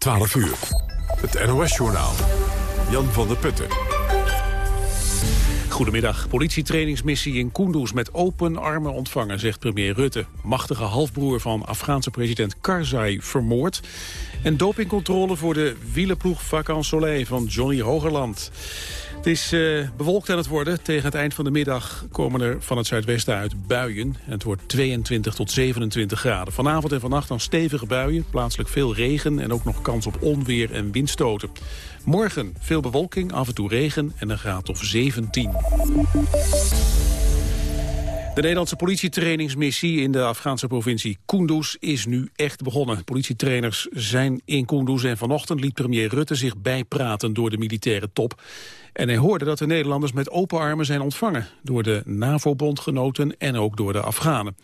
12 uur. Het NOS-journaal. Jan van der Putten. Goedemiddag. Politietrainingsmissie in Kunduz met open armen ontvangen, zegt premier Rutte. Machtige halfbroer van Afghaanse president Karzai vermoord. En dopingcontrole voor de wielenploeg Vacan Soleil van Johnny Hogerland. Het is uh, bewolkt aan het worden. Tegen het eind van de middag komen er van het zuidwesten uit buien. En het wordt 22 tot 27 graden. Vanavond en vannacht dan stevige buien, plaatselijk veel regen... en ook nog kans op onweer en windstoten. Morgen veel bewolking, af en toe regen en een graad of 17. De Nederlandse politietrainingsmissie in de Afghaanse provincie Kunduz is nu echt begonnen. Politietrainers zijn in Kunduz en vanochtend liet premier Rutte zich bijpraten door de militaire top. En hij hoorde dat de Nederlanders met open armen zijn ontvangen door de NAVO-bondgenoten en ook door de Afghanen.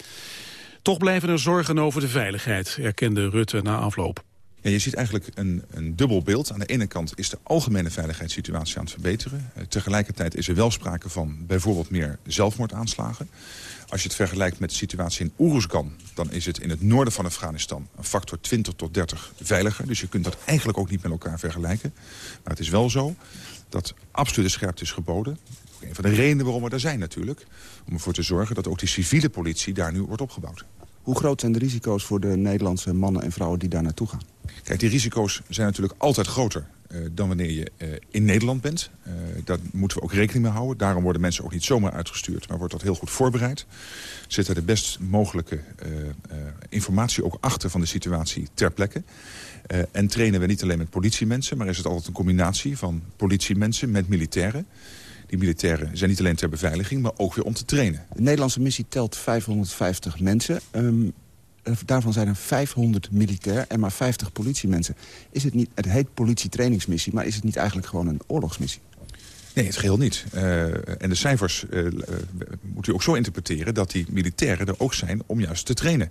Toch blijven er zorgen over de veiligheid, erkende Rutte na afloop. Je ziet eigenlijk een, een dubbel beeld. Aan de ene kant is de algemene veiligheidssituatie aan het verbeteren. Uh, tegelijkertijd is er wel sprake van bijvoorbeeld meer zelfmoordaanslagen. Als je het vergelijkt met de situatie in Uruzgan... dan is het in het noorden van Afghanistan een factor 20 tot 30 veiliger. Dus je kunt dat eigenlijk ook niet met elkaar vergelijken. Maar het is wel zo dat absolute scherpte is geboden. Een van de redenen waarom we daar zijn natuurlijk. Om ervoor te zorgen dat ook die civiele politie daar nu wordt opgebouwd. Hoe groot zijn de risico's voor de Nederlandse mannen en vrouwen die daar naartoe gaan? Kijk, die risico's zijn natuurlijk altijd groter dan wanneer je uh, in Nederland bent. Uh, daar moeten we ook rekening mee houden. Daarom worden mensen ook niet zomaar uitgestuurd, maar wordt dat heel goed voorbereid. Zit er de best mogelijke informatie ook achter van de situatie ter plekke. en trainen we niet alleen met politiemensen, maar is het altijd een combinatie van politiemensen met militairen. Die militairen zijn niet alleen ter beveiliging, maar ook weer om te trainen. De Nederlandse missie telt 550 mensen. Um, daarvan zijn er 500 militair en maar 50 politiemensen. Is het, niet, het heet politietrainingsmissie, maar is het niet eigenlijk gewoon een oorlogsmissie? Nee, het geheel niet. Uh, en de cijfers uh, moet u ook zo interpreteren... dat die militairen er ook zijn om juist te trainen.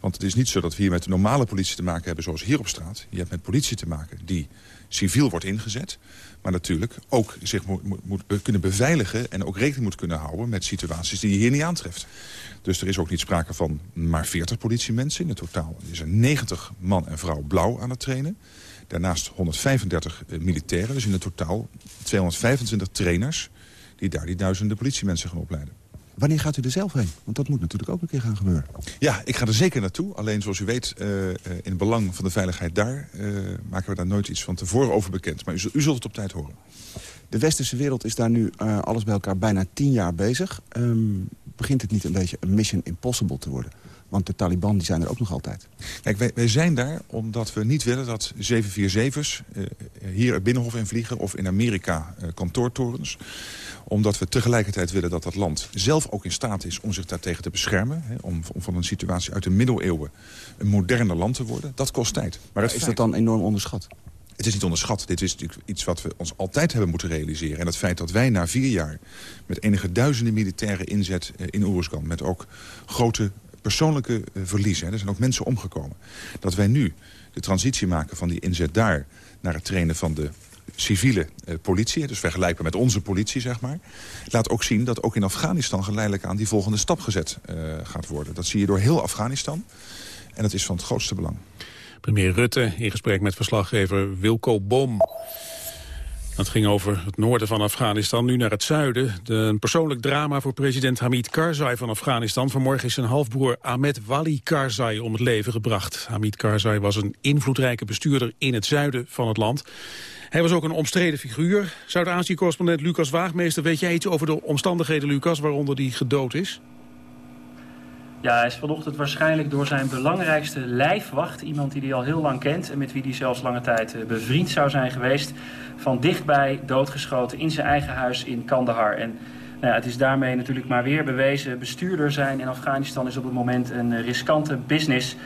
Want het is niet zo dat we hier met de normale politie te maken hebben... zoals hier op straat. Je hebt met politie te maken die civiel wordt ingezet maar natuurlijk ook zich moet, moet, kunnen beveiligen... en ook rekening moet kunnen houden met situaties die je hier niet aantreft. Dus er is ook niet sprake van maar 40 politiemensen. In totaal is er 90 man en vrouw blauw aan het trainen. Daarnaast 135 eh, militairen, dus in het totaal 225 trainers... die daar die duizenden politiemensen gaan opleiden. Wanneer gaat u er zelf heen? Want dat moet natuurlijk ook een keer gaan gebeuren. Ja, ik ga er zeker naartoe. Alleen zoals u weet, uh, in het belang van de veiligheid daar... Uh, maken we daar nooit iets van tevoren over bekend. Maar u, u zult het op tijd horen. De westerse wereld is daar nu uh, alles bij elkaar bijna tien jaar bezig. Um, begint het niet een beetje een mission impossible te worden? Want de Taliban die zijn er ook nog altijd. Kijk, wij, wij zijn daar omdat we niet willen dat 747's uh, hier het Binnenhof in vliegen... of in Amerika uh, kantoortorens omdat we tegelijkertijd willen dat dat land zelf ook in staat is om zich daartegen te beschermen. Hè, om, om, van een situatie uit de middeleeuwen een moderner land te worden. Dat kost tijd. Maar is dat dan enorm onderschat? Het is niet onderschat. Dit is natuurlijk iets wat we ons altijd hebben moeten realiseren. En het feit dat wij na vier jaar met enige duizenden militairen inzet eh, in Oeruzgan... met ook grote persoonlijke eh, verliezen, er zijn ook mensen omgekomen... dat wij nu de transitie maken van die inzet daar naar het trainen van de civiele eh, politie, dus vergelijkbaar met onze politie, zeg maar... laat ook zien dat ook in Afghanistan geleidelijk aan die volgende stap gezet uh, gaat worden. Dat zie je door heel Afghanistan en dat is van het grootste belang. Premier Rutte in gesprek met verslaggever Wilco Boom. Het ging over het noorden van Afghanistan, nu naar het zuiden. De, een persoonlijk drama voor president Hamid Karzai van Afghanistan. Vanmorgen is zijn halfbroer Ahmed Wali Karzai om het leven gebracht. Hamid Karzai was een invloedrijke bestuurder in het zuiden van het land. Hij was ook een omstreden figuur. Zuid-Azië-correspondent Lucas Waagmeester, weet jij iets over de omstandigheden, Lucas, waaronder die gedood is? Ja, hij is vanochtend waarschijnlijk door zijn belangrijkste lijfwacht... iemand die hij al heel lang kent en met wie hij zelfs lange tijd eh, bevriend zou zijn geweest... van dichtbij doodgeschoten in zijn eigen huis in Kandahar. En nou ja, het is daarmee natuurlijk maar weer bewezen... bestuurder zijn in Afghanistan is op het moment een eh, riskante business...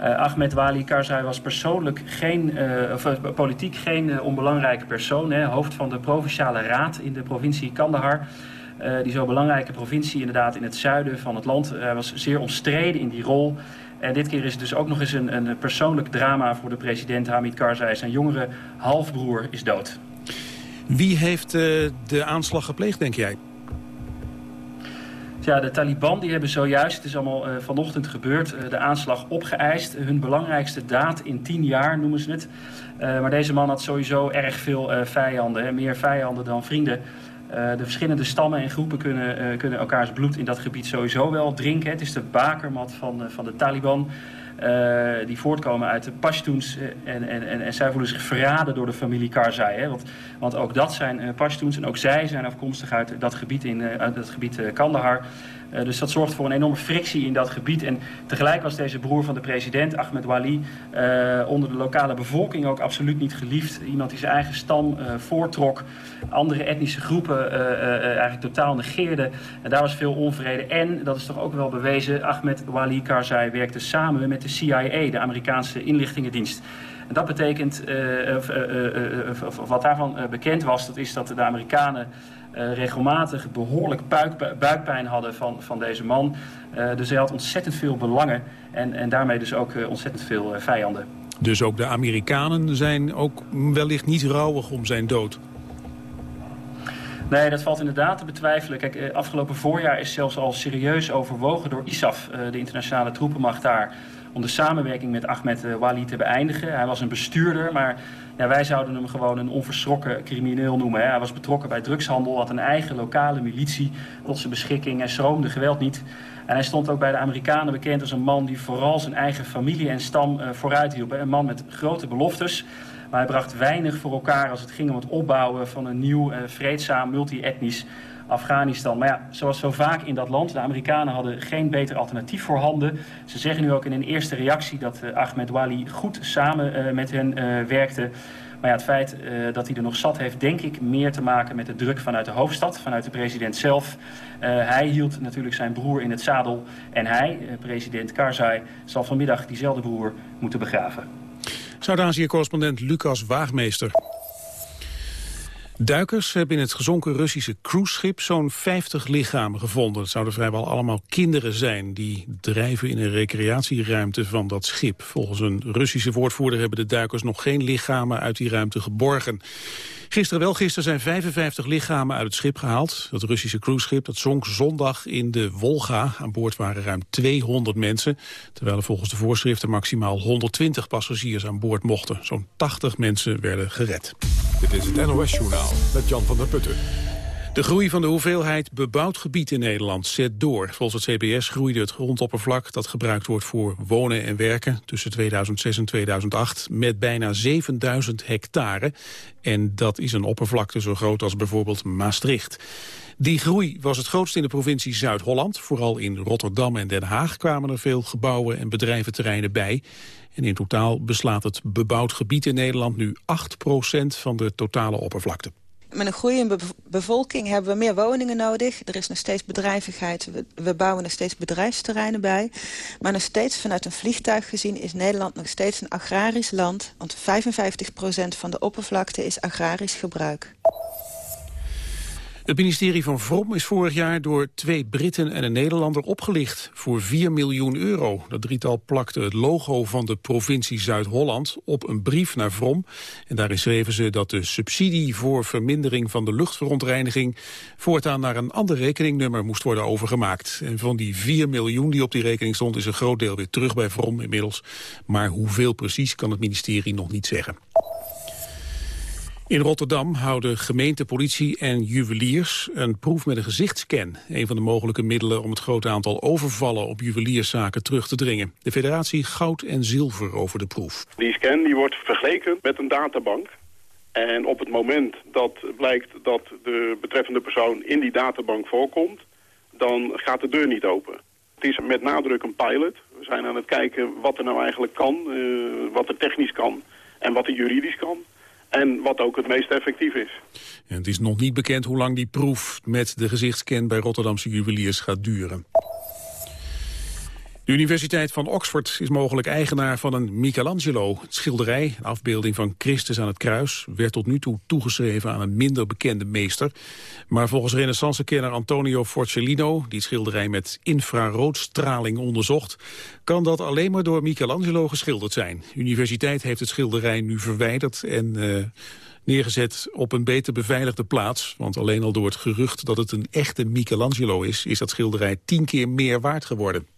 Uh, Ahmed Wali Karzai was persoonlijk geen, of, politiek geen onbelangrijke persoon. Hè, hoofd van de Provinciale Raad in de provincie Kandahar. Uh, die zo belangrijke provincie inderdaad in het zuiden van het land. Hij was zeer omstreden in die rol. En dit keer is het dus ook nog eens een, een persoonlijk drama voor de president Hamid Karzai. Zijn jongere halfbroer is dood. Wie heeft uh, de aanslag gepleegd, denk jij? Ja, de Taliban die hebben zojuist, het is allemaal uh, vanochtend gebeurd, uh, de aanslag opgeëist. Hun belangrijkste daad in tien jaar noemen ze het. Uh, maar deze man had sowieso erg veel vijanden, hè, meer vijanden dan vrienden. De verschillende stammen en groepen kunnen, kunnen elkaars bloed in dat gebied sowieso wel drinken. Het is de bakermat van, van de Taliban. Die voortkomen uit de Pashtuns. En, en, en, en, zij voelen zich verraden door de familie Karzai. Hè? Want, want ook dat zijn uh, en ook zij zijn afkomstig uit dat gebied, in, uit het gebied Kandahar. Uh, dus dat zorgt voor een enorme frictie in dat gebied. En tegelijk was deze broer van de president, Ahmed Wali, uh, onder de lokale bevolking ook absoluut niet geliefd. Iemand die zijn eigen stam uh, voortrok, andere etnische groepen eigenlijk totaal negeerde. En daar was veel onvrede. En, dat is toch ook wel bewezen, Ahmed Wali Karzai werkte samen met de CIA, de Amerikaanse inlichtingendienst. En dat betekent, uh, wat daarvan bekend was, dat is dat de Amerikanen regelmatig behoorlijk buik, buikpijn hadden van, van deze man. dus hij had ontzettend veel belangen en, en daarmee dus ook ontzettend veel vijanden. Dus ook de Amerikanen zijn ook wellicht niet rouwig om zijn dood? Nee, dat valt inderdaad te betwijfelen. Kijk, afgelopen voorjaar is zelfs al serieus overwogen door ISAF, de internationale troepenmacht daar om de samenwerking met Ahmed eh, Wali te beëindigen. Hij was een bestuurder, maar ja, wij zouden hem gewoon een onverschrokken crimineel noemen. Hè. Hij was betrokken bij drugshandel, had een eigen lokale militie tot zijn beschikking en schroomde geweld niet. En hij stond ook bij de Amerikanen bekend als een man die vooral zijn eigen familie en stam uh, vooruit hielp. Een man met grote beloftes. Maar hij bracht weinig voor elkaar als het ging om het opbouwen van een nieuw, uh, vreedzaam, multi-etnisch Afghanistan. Maar ja, zoals zo vaak in dat land, de Amerikanen hadden geen beter alternatief voor handen. Ze zeggen nu ook in een eerste reactie dat uh, Ahmed Wali goed samen uh, met hen uh, werkte. Maar ja, het feit dat hij er nog zat heeft, denk ik, meer te maken met de druk vanuit de hoofdstad, vanuit de president zelf. hij hield natuurlijk zijn broer in het zadel en hij, president Karzai, zal vanmiddag diezelfde broer moeten begraven. Zuid-Azië-correspondent Lucas Waagmeester. Duikers hebben in het gezonken Russische cruiseschip zo'n 50 lichamen gevonden. Het zouden vrijwel allemaal kinderen zijn die drijven in een recreatieruimte van dat schip. Volgens een Russische woordvoerder hebben de duikers nog geen lichamen uit die ruimte geborgen. Gisteren wel, gisteren zijn 55 lichamen uit het schip gehaald. Dat Russische cruiseschip dat zonk zondag in de Wolga. Aan boord waren ruim 200 mensen, terwijl er volgens de voorschriften maximaal 120 passagiers aan boord mochten. Zo'n 80 mensen werden gered. Dit is het NOS-journaal met Jan van der Putten. De groei van de hoeveelheid bebouwd gebied in Nederland zet door. Volgens het CBS groeide het grondoppervlak dat gebruikt wordt voor wonen en werken tussen 2006 en 2008 met bijna 7000 hectare. En dat is een oppervlakte zo groot als bijvoorbeeld Maastricht. Die groei was het grootst in de provincie Zuid-Holland. Vooral in Rotterdam en Den Haag kwamen er veel gebouwen en bedrijventerreinen bij. En in totaal beslaat het bebouwd gebied in Nederland nu 8% van de totale oppervlakte. Met een groeiende bevolking hebben we meer woningen nodig. Er is nog steeds bedrijvigheid. We, we, bouwen nog steeds bedrijfsterreinen bij. Maar nog steeds vanuit een vliegtuig gezien is Nederland nog steeds een agrarisch land. Want 55% van de oppervlakte is agrarisch gebruik. Het ministerie van Vrom is vorig jaar door twee Britten en een Nederlander opgelicht voor 4 miljoen euro. Dat drietal plakte het logo van de provincie Zuid-Holland op een brief naar Vrom. En daarin schreven ze dat de subsidie voor vermindering van de luchtverontreiniging voortaan naar een ander rekeningnummer moest worden overgemaakt. En van die 4 miljoen die op die rekening stond is een groot deel weer terug bij Vrom inmiddels. Maar hoeveel precies kan het ministerie nog niet zeggen. In Rotterdam houden gemeente, politie en juweliers een proef met een gezichtscan. Een van de mogelijke middelen om het grote aantal overvallen op juwelierszaken terug te dringen. De federatie Goud en Zilver over de proef. Die scan die wordt vergeleken met een databank. En op het moment dat blijkt dat de betreffende persoon in die databank voorkomt, dan gaat de deur niet open. Het is met nadruk een pilot. We zijn aan het kijken wat er nou eigenlijk kan, uh, wat er technisch kan en wat er juridisch kan. En wat ook het meest effectief is. En het is nog niet bekend hoe lang die proef met de gezichtscan bij Rotterdamse juweliers gaat duren. De Universiteit van Oxford is mogelijk eigenaar van een Michelangelo. Het schilderij, een afbeelding van Christus aan het kruis... werd tot nu toe toegeschreven aan een minder bekende meester. Maar volgens renaissancekenner Antonio Forcellino... die het schilderij met infraroodstraling onderzocht... kan dat alleen maar door Michelangelo geschilderd zijn. De universiteit heeft het schilderij nu verwijderd... en uh, Neergezet op een beter beveiligde plaats, want alleen al door het gerucht dat het een echte Michelangelo is, is dat schilderij tien keer meer waard geworden.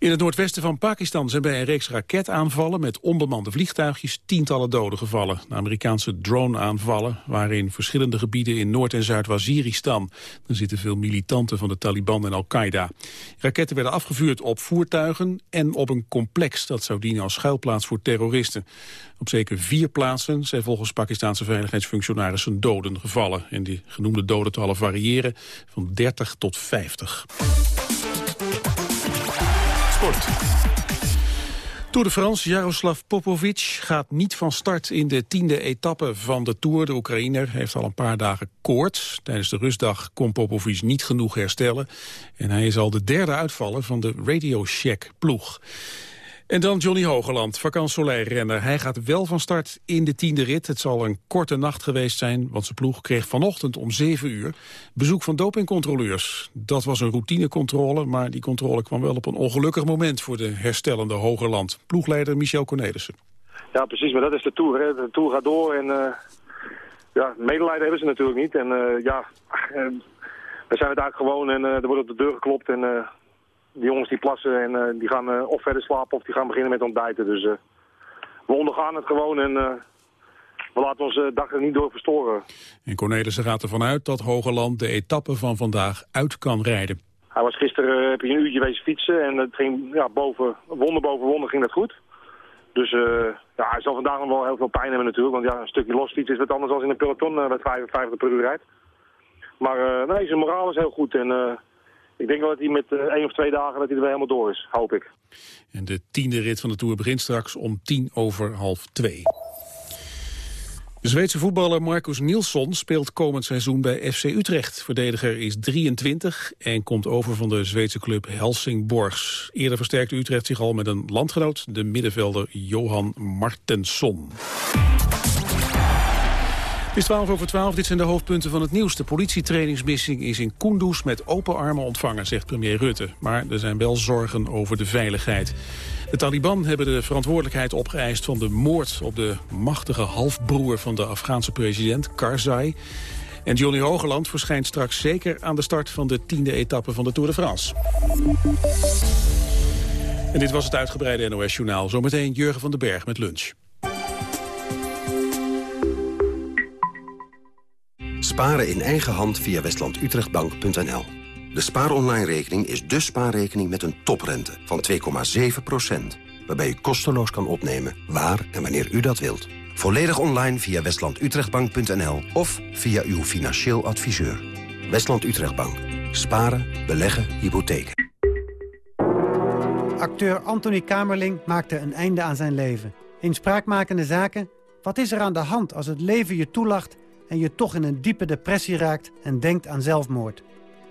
In het noordwesten van Pakistan zijn bij een reeks raketaanvallen met onbemande vliegtuigjes tientallen doden gevallen. De Amerikaanse drone-aanvallen waren in verschillende gebieden in Noord- en Zuid-Waziristan. Er zitten veel militanten van de Taliban en Al-Qaeda. Raketten werden afgevuurd op voertuigen en op een complex dat zou dienen als schuilplaats voor terroristen. Op zeker vier plaatsen zijn volgens Pakistanse veiligheidsfunctionarissen doden gevallen. En die genoemde dodentallen variëren van 30 tot 50. Sport. Tour de France, Jaroslav Popovic gaat niet van start in de tiende etappe van de Tour. De Oekraïner heeft al een paar dagen koorts. Tijdens de rustdag kon Popovic niet genoeg herstellen. En hij is al de derde uitvaller van de Radio Shack ploeg. En dan Johnny Hogeland, vakantie-renner. Hij gaat wel van start in de tiende rit. Het zal een korte nacht geweest zijn, want zijn ploeg kreeg vanochtend om 7 uur bezoek van dopingcontroleurs. Dat was een routinecontrole, maar die controle kwam wel op een ongelukkig moment voor de herstellende Hogeland. Ploegleider Michel Cornelissen. Ja, precies, maar dat is de Tour. De Tour gaat door en uh, ja, medelijden hebben ze natuurlijk niet. En uh, ja, uh, we zijn het eigenlijk gewoon en er wordt op de deur geklopt en die jongens die plassen en uh, die gaan uh, of verder slapen of die gaan beginnen met ontbijten. Dus uh, we ondergaan het gewoon en we laten onze dag er niet door verstoren. En Cornelissen gaat ervan uit dat Hogeland de etappe van vandaag uit kan rijden. Hij was gisteren heb je een uurtje wezen fietsen en het ging ja, boven, wonder boven wonder ging dat goed. Dus ja, hij zal vandaag nog wel heel veel pijn hebben natuurlijk. Want ja, een stukje losfietsen is wat anders dan in een peloton met 55 per uur rijdt. Maar nee, zijn moraal is heel goed en ik denk wel dat hij met uh, één of twee dagen dat hij er weer helemaal door is, hoop ik. En de tiende rit van de Tour begint straks om tien over half twee. De Zweedse voetballer Marcus Nilsson speelt komend seizoen bij FC Utrecht. Verdediger is 23 en komt over van de Zweedse club Helsingborgs. Eerder versterkte Utrecht zich al met een landgenoot, de middenvelder Johan Martensson. Is 12 over 12, dit zijn de hoofdpunten van het nieuws. De politietrainingsmissie is in Kunduz met open armen ontvangen, zegt premier Rutte. Maar er zijn wel zorgen over de veiligheid. De Taliban hebben de verantwoordelijkheid opgeëist van de moord op de machtige halfbroer van de Afghaanse president, Karzai. En Johnny Hogeland verschijnt straks zeker aan de start van de tiende etappe van de Tour de France. En dit was het uitgebreide NOS-journaal. Zometeen Jurgen van den Berg met lunch. Sparen in eigen hand via westlandutrechtbank.nl. De spaaronline-rekening is de spaarrekening met een toprente van 2,7%. Waarbij u kosteloos kan opnemen waar en wanneer u dat wilt. Volledig online via westlandutrechtbank.nl of via uw financieel adviseur. Westland Utrechtbank. Sparen, beleggen, hypotheken. Acteur Anthony Kamerling maakte een einde aan zijn leven. In spraakmakende zaken, wat is er aan de hand als het leven je toelacht en je toch in een diepe depressie raakt en denkt aan zelfmoord.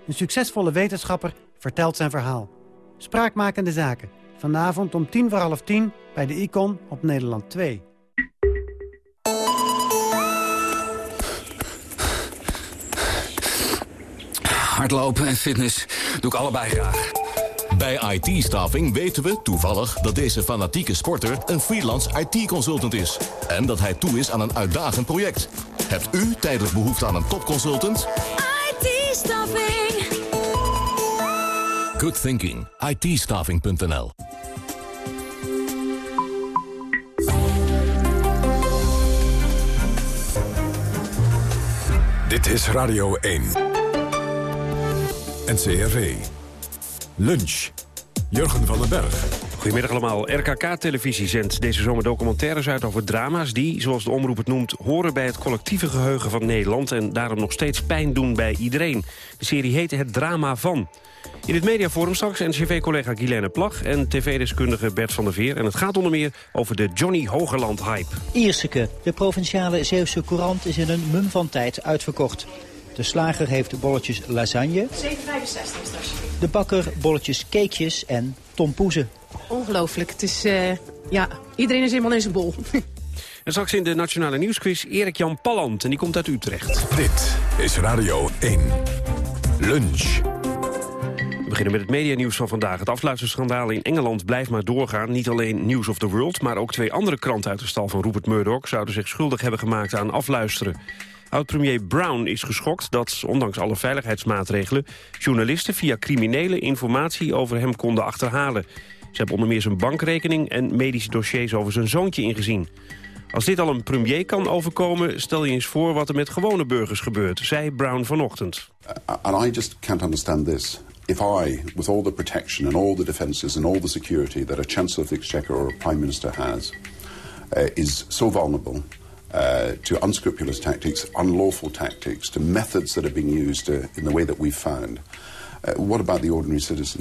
Een succesvolle wetenschapper vertelt zijn verhaal. Spraakmakende zaken. Vanavond om tien voor half tien bij de Icon op Nederland 2. Hardlopen en fitness doe ik allebei graag. Bij IT-staffing weten we toevallig dat deze fanatieke sporter een freelance IT-consultant is. En dat hij toe is aan een uitdagend project. Hebt u tijdelijk behoefte aan een topconsultant? IT-staffing. Good thinking. it Dit is Radio 1. NCRV. Lunch. Jurgen van den Berg. Goedemiddag allemaal. RKK-televisie zendt deze zomer documentaires uit over drama's... die, zoals de omroep het noemt, horen bij het collectieve geheugen van Nederland... en daarom nog steeds pijn doen bij iedereen. De serie heet Het Drama Van. In het mediaforum straks NCV-collega Guilaine Plag... en tv-deskundige Bert van der Veer. En het gaat onder meer over de Johnny Hogerland-hype. Ierseke, de provinciale Zeeuwse courant, is in een mum van tijd uitverkocht. De slager heeft bolletjes lasagne. 7,65 De bakker bolletjes cakejes en tompoezen. Ongelooflijk. Het is, uh, ja, iedereen is helemaal in zijn bol. En straks in de Nationale Nieuwsquiz Erik-Jan Palland. En die komt uit Utrecht. Dit is Radio 1. Lunch. beginnen met het medianieuws van vandaag. Het afluisterschandaal in Engeland blijft maar doorgaan. Niet alleen News of the World, maar ook twee andere kranten uit de stal van Rupert Murdoch... zouden zich schuldig hebben gemaakt aan afluisteren. Oud-premier Brown is geschokt dat, ondanks alle veiligheidsmaatregelen... journalisten via criminele informatie over hem konden achterhalen. Ze hebben onder meer zijn bankrekening en medische dossiers over zijn zoontje ingezien. Als dit al een premier kan overkomen, stel je eens voor wat er met gewone burgers gebeurt, zei Brown vanochtend. And I just can't understand this. If I, with all the protection and all the defences and all the security that a Chancellor of the Exchequer or a Prime Minister has, uh, is so vulnerable uh, to unscrupulous tactics, unlawful tactics, to methods that are being used uh, in the way that we've found, what about the ordinary citizen?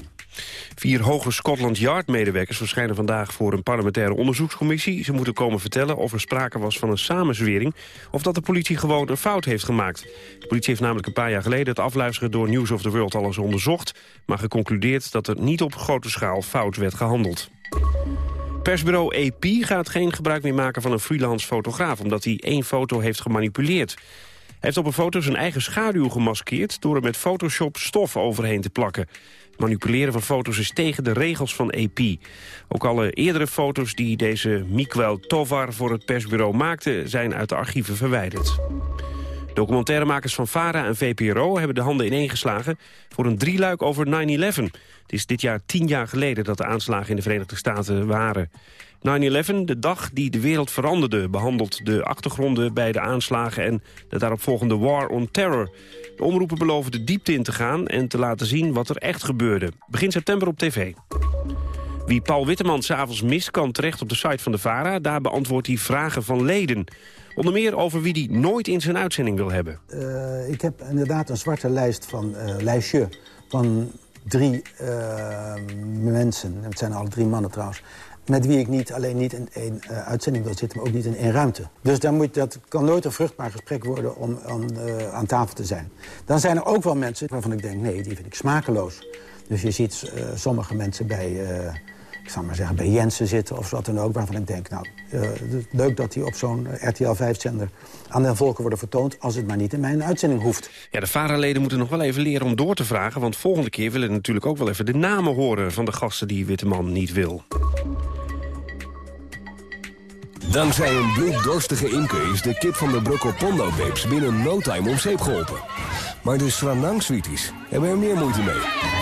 Vier hoge Scotland Yard-medewerkers verschijnen vandaag voor een parlementaire onderzoekscommissie. Ze moeten komen vertellen of er sprake was van een samenzwering... of dat de politie gewoon een fout heeft gemaakt. De politie heeft namelijk een paar jaar geleden het afluisteren door News of the World al eens onderzocht... maar geconcludeerd dat er niet op grote schaal fout werd gehandeld. Persbureau AP gaat geen gebruik meer maken van een freelance fotograaf... omdat hij één foto heeft gemanipuleerd. Heeft op een foto zijn eigen schaduw gemaskeerd... door er met Photoshop stof overheen te plakken manipuleren van foto's is tegen de regels van AP. Ook alle eerdere foto's die deze Miguel Tovar voor het persbureau maakte... zijn uit de archieven verwijderd. Documentairemakers van VARA en VPRO hebben de handen ineengeslagen... voor een drieluik over 9-11. Het is dit jaar tien jaar geleden dat de aanslagen in de Verenigde Staten waren. 9-11, de dag die de wereld veranderde, behandelt de achtergronden bij de aanslagen en de daaropvolgende War on Terror. De omroepen beloven de diepte in te gaan en te laten zien wat er echt gebeurde. Begin september op tv. Wie Paul Witteman s'avonds mist, kan terecht op de site van de VARA. Daar beantwoordt hij vragen van leden. Onder meer over wie die nooit in zijn uitzending wil hebben. Uh, ik heb inderdaad een zwarte lijst van, uh, lijstje van drie uh, mensen. Het zijn alle drie mannen trouwens met wie ik niet alleen niet in één uh, uitzending wil zitten... maar ook niet in één ruimte. Dus dan moet, dat kan nooit een vruchtbaar gesprek worden om aan, uh, aan tafel te zijn. Dan zijn er ook wel mensen waarvan ik denk, nee, die vind ik smakeloos. Dus je ziet uh, sommige mensen bij, ik zal maar zeggen, bij Jensen zitten of wat dan ook... waarvan ik denk, nou, leuk dat die op zo'n RTL 5-zender aan de volken worden vertoond... als het maar niet in mijn uitzending hoeft. Ja, de VARA-leden moeten nog wel even leren om door te vragen... want volgende keer willen natuurlijk ook wel even de namen horen... van de gasten die Witteman niet wil. Dankzij een bloeddorstige imker is de kip van de Broccopondo Babes binnen no time om zeep geholpen. Maar de Sranang Sweeties hebben er meer moeite mee.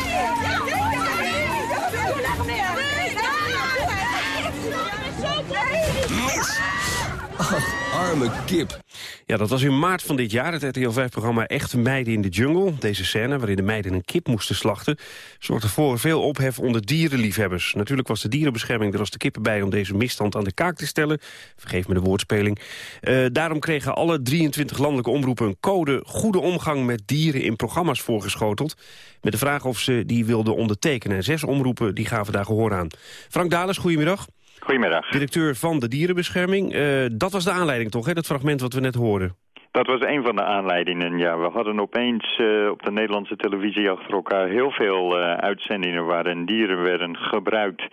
Ach, arme kip. Ja, dat was in maart van dit jaar het RTL 5-programma Echte Meiden in de Jungle. Deze scène, waarin de meiden een kip moesten slachten... zorgde voor veel ophef onder dierenliefhebbers. Natuurlijk was de dierenbescherming er als de kippen bij... om deze misstand aan de kaak te stellen. Vergeef me de woordspeling. Uh, daarom kregen alle 23 landelijke omroepen een code... goede omgang met dieren in programma's voorgeschoteld. Met de vraag of ze die wilden ondertekenen. En zes omroepen die gaven daar gehoor aan. Frank Dales, goedemiddag. Goedemiddag. Directeur van de Dierenbescherming. Uh, dat was de aanleiding toch, hè, dat fragment wat we net hoorden? Dat was een van de aanleidingen, ja. We hadden opeens uh, op de Nederlandse televisie achter elkaar heel veel uh, uitzendingen waarin dieren werden gebruikt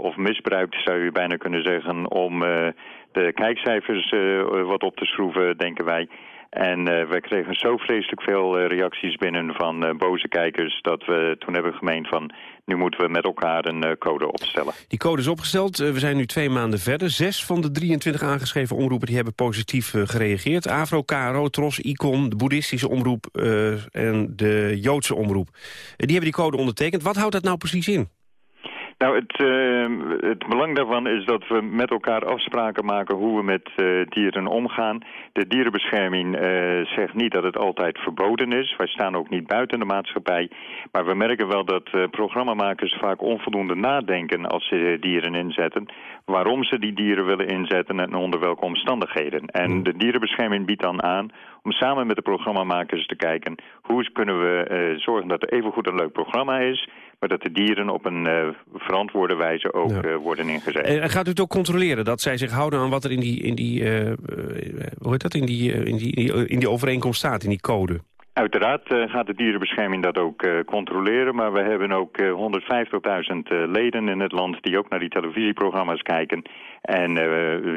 of misbruikt, zou je bijna kunnen zeggen, om de kijkcijfers wat op te schroeven, denken wij. En uh, we kregen zo vreselijk veel uh, reacties binnen van uh, boze kijkers... dat we toen hebben gemeend van... nu moeten we met elkaar een code opstellen. Die code is opgesteld. we zijn nu twee maanden verder. Zes van de 23 aangeschreven omroepen die hebben positief gereageerd. Avro, KRO, Tros, Icon, de boeddhistische omroep en de Joodse omroep. die hebben die code ondertekend. Wat houdt dat nou precies in? Nou, het, uh, het belang daarvan is dat we met elkaar afspraken maken hoe we met uh, dieren omgaan. De dierenbescherming uh, zegt niet dat het altijd verboden is. Wij staan ook niet buiten de maatschappij. Maar we merken wel dat programmamakers vaak onvoldoende nadenken als ze dieren inzetten. Waarom ze die dieren willen inzetten en onder welke omstandigheden. En hmm. de dierenbescherming biedt dan aan om samen met de programmamakers te kijken... hoe kunnen we zorgen dat er evengoed een leuk programma is maar dat de dieren op een uh, verantwoorde wijze ook uh, worden ingezet. En gaat u het ook controleren dat zij zich houden aan wat er in die, in die, uh, hoe heet dat, in die, in, die, in die overeenkomst staat, in die code? Uiteraard uh, gaat de dierenbescherming dat ook uh, controleren, maar we hebben ook uh, 150.000 leden in het land die ook naar die televisieprogramma's kijken. En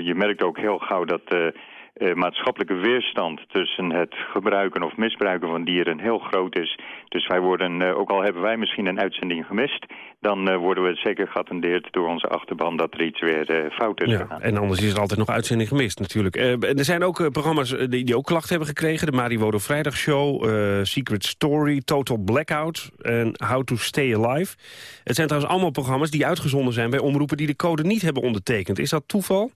je merkt ook heel gauw dat eh, maatschappelijke weerstand tussen het gebruiken of misbruiken van dieren heel groot is. Dus wij worden, eh, ook al hebben wij misschien een uitzending gemist, dan eh, worden we zeker geattendeerd door onze achterban dat er iets weer fout is Ja, en anders is er altijd nog uitzending gemist natuurlijk. En er zijn ook programma's die, die ook klachten hebben gekregen. De Mariwodo Vrijdagshow, Secret Story, Total Blackout en How to Stay Alive. Het zijn trouwens allemaal programma's die uitgezonden zijn bij omroepen die de code niet hebben ondertekend. Is dat toeval?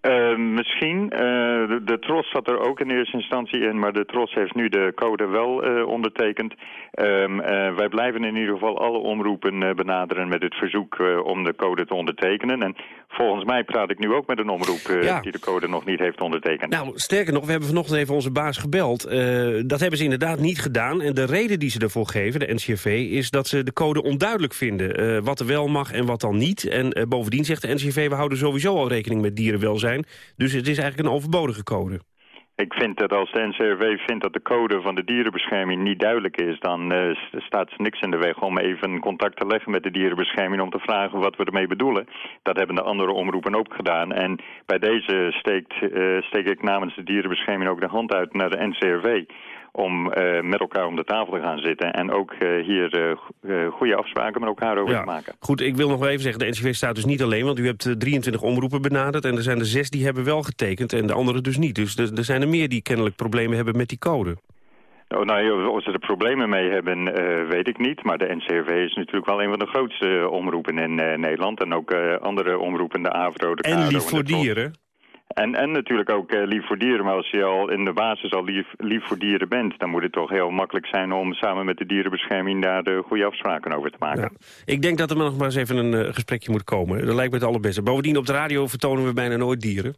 Eh, misschien. Eh, de, de Tros zat er ook in eerste instantie in, maar de Tros heeft nu de code wel eh, ondertekend. Ehm, eh, wij blijven in ieder geval alle omroepen benaderen met het verzoek om de code te ondertekenen. En volgens mij praat ik nu ook met een omroep eh, Ja. die de code nog niet heeft ondertekend. Nou, sterker nog, we hebben vanochtend even onze baas gebeld. Eh, dat hebben ze inderdaad niet gedaan. En de reden die ze ervoor geven, de NCRV, is dat ze de code onduidelijk vinden. eh, wat er wel mag en wat dan niet. En bovendien zegt de NCRV, we houden sowieso al rekening met dierenwelzijn. Dus het is eigenlijk een overbodige code. Ik vind dat als de NCRV vindt dat de code van de dierenbescherming niet duidelijk is... dan s- staat niks in de weg om even contact te leggen met de dierenbescherming... om te vragen wat we ermee bedoelen. Dat hebben de andere omroepen ook gedaan. En bij deze steekt, eh, steek ik namens de dierenbescherming ook de hand uit naar de NCRV... om eh, met elkaar om de tafel te gaan zitten... en ook eh, hier eh, go- goede afspraken met elkaar over te maken. Goed, ik wil nog wel even zeggen, de NCV staat dus niet alleen... want u hebt eh, 23 omroepen benaderd en er zijn er zes die hebben wel getekend... en de anderen dus niet. Dus er, er zijn er meer die kennelijk problemen hebben met die code. Nou, nou, ja, of ze er problemen mee hebben, weet ik niet. Maar de NCRV is natuurlijk wel een van de grootste omroepen in Nederland. En ook andere omroepen, de AVRO, de En lief voor dieren. En, en natuurlijk ook eh, lief voor dieren. Maar als je al in de basis al lief, lief voor dieren bent... dan moet het toch heel makkelijk zijn om samen met de dierenbescherming... daar de goede afspraken over te maken. Ik denk dat er maar nog maar eens even een eh, gesprekje moet komen. Dat lijkt me het allerbeste. Bovendien, op de radio vertonen we bijna nooit dieren.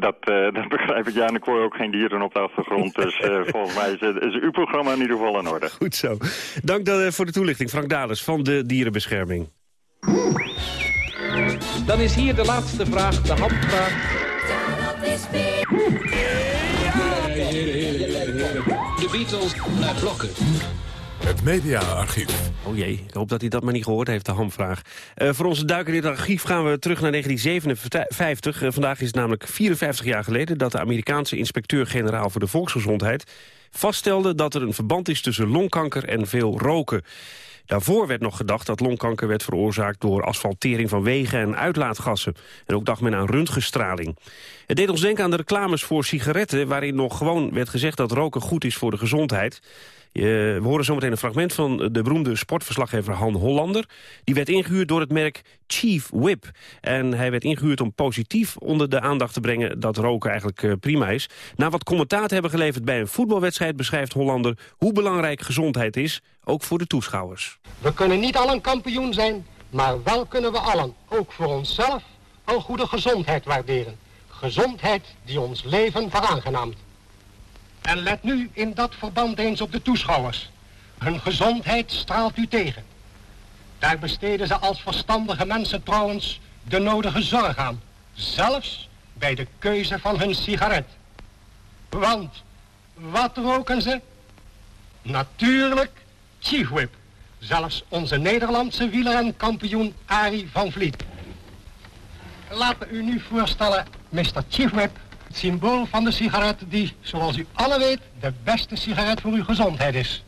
Dat, eh, dat begrijp ik. Ja, en ik hoor ook geen dieren op de achtergrond. Dus eh, volgens mij is, uw programma in ieder geval in orde. Goed zo. Dank dan, eh, voor de toelichting, Frank Dales van de Dierenbescherming. Dan is hier de laatste vraag, de handvraag. De Beatles naar blokken. Het mediaarchief. Oh jee, ik hoop dat hij dat maar niet gehoord heeft, de hamvraag. Eh, voor onze duiker in dit archief gaan we terug naar 1957. Eh, vandaag is het namelijk 54 jaar geleden... dat de Amerikaanse inspecteur-generaal voor de volksgezondheid... vaststelde dat er een verband is tussen longkanker en veel roken. Daarvoor werd nog gedacht dat longkanker werd veroorzaakt... door asfaltering van wegen en uitlaatgassen. En ook dacht men aan röntgenstraling. Het deed ons denken aan de reclames voor sigaretten... waarin nog gewoon werd gezegd dat roken goed is voor de gezondheid... Eh, we horen zometeen een fragment van de beroemde sportverslaggever Han Hollander. Die werd ingehuurd door het merk Chief Whip. En hij werd ingehuurd om positief onder de aandacht te brengen... dat roken eigenlijk eh, prima is. Na wat commentaar te hebben geleverd bij een voetbalwedstrijd... beschrijft Hollander hoe belangrijk gezondheid is, ook voor de toeschouwers. We kunnen niet allen kampioen zijn, maar wel kunnen we allen, ook voor onszelf, een goede gezondheid waarderen. Gezondheid die ons leven veraangenaamt. En let nu in dat verband eens op de toeschouwers. Hun gezondheid straalt u tegen. Daar besteden ze als verstandige mensen trouwens de nodige zorg aan. Zelfs bij de keuze van hun sigaret. Want, wat roken ze? Natuurlijk Chief Whip. Zelfs onze Nederlandse wielrenkampioen Arie van Vliet. Laat me u nu voorstellen, Mr. Chief Whip, het symbool van de sigaret die, zoals u alle weet, de beste sigaret voor uw gezondheid is.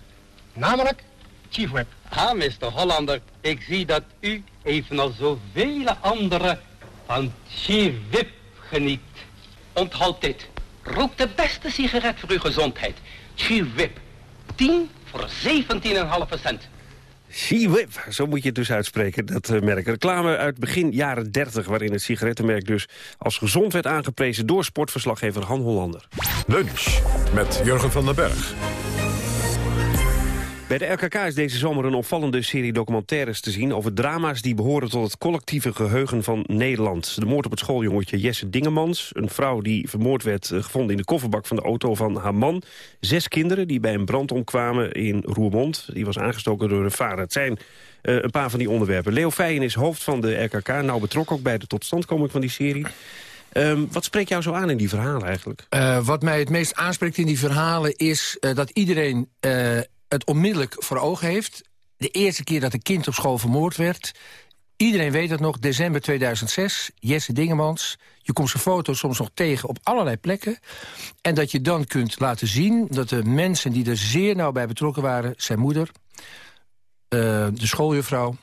Namelijk Chief Whip. Ah, Mr. Hollander, ik zie dat u, evenals zoveel anderen, van Chief Whip geniet. Onthoud dit. Rook de beste sigaret voor uw gezondheid. Chief Whip. 10 voor 17,5 cent. She-Whip, zo moet je het dus uitspreken, dat eh, merk. Reclame uit begin jaren 30, waarin het sigarettenmerk dus als gezond werd aangeprezen door sportverslaggever Han Hollander. Lunch met Jurgen van den Berg. Bij de RKK is deze zomer een opvallende serie documentaires te zien... over drama's die behoren tot het collectieve geheugen van Nederland. De moord op het schooljongetje Jesse Dingemans. Een vrouw die vermoord werd eh, gevonden in de kofferbak van de auto van haar man. Zes kinderen die bij een brand omkwamen in Roermond. Die was aangestoken door een vader. Het zijn eh, een paar van die onderwerpen. Leo Feijen is hoofd van de RKK. Nou betrokken ook bij de totstandkoming van die serie. Ehm, wat spreekt jou zo aan in die verhalen eigenlijk? Uh, wat mij het meest aanspreekt in die verhalen is dat iedereen het onmiddellijk voor ogen heeft. De eerste keer dat een kind op school vermoord werd... Iedereen weet het nog, december 2006, Jesse Dingemans. Je komt zijn foto soms nog tegen op allerlei plekken. En dat je dan kunt laten zien dat de mensen die er zeer nauw bij betrokken waren... zijn moeder, uh, de schooljuffrouw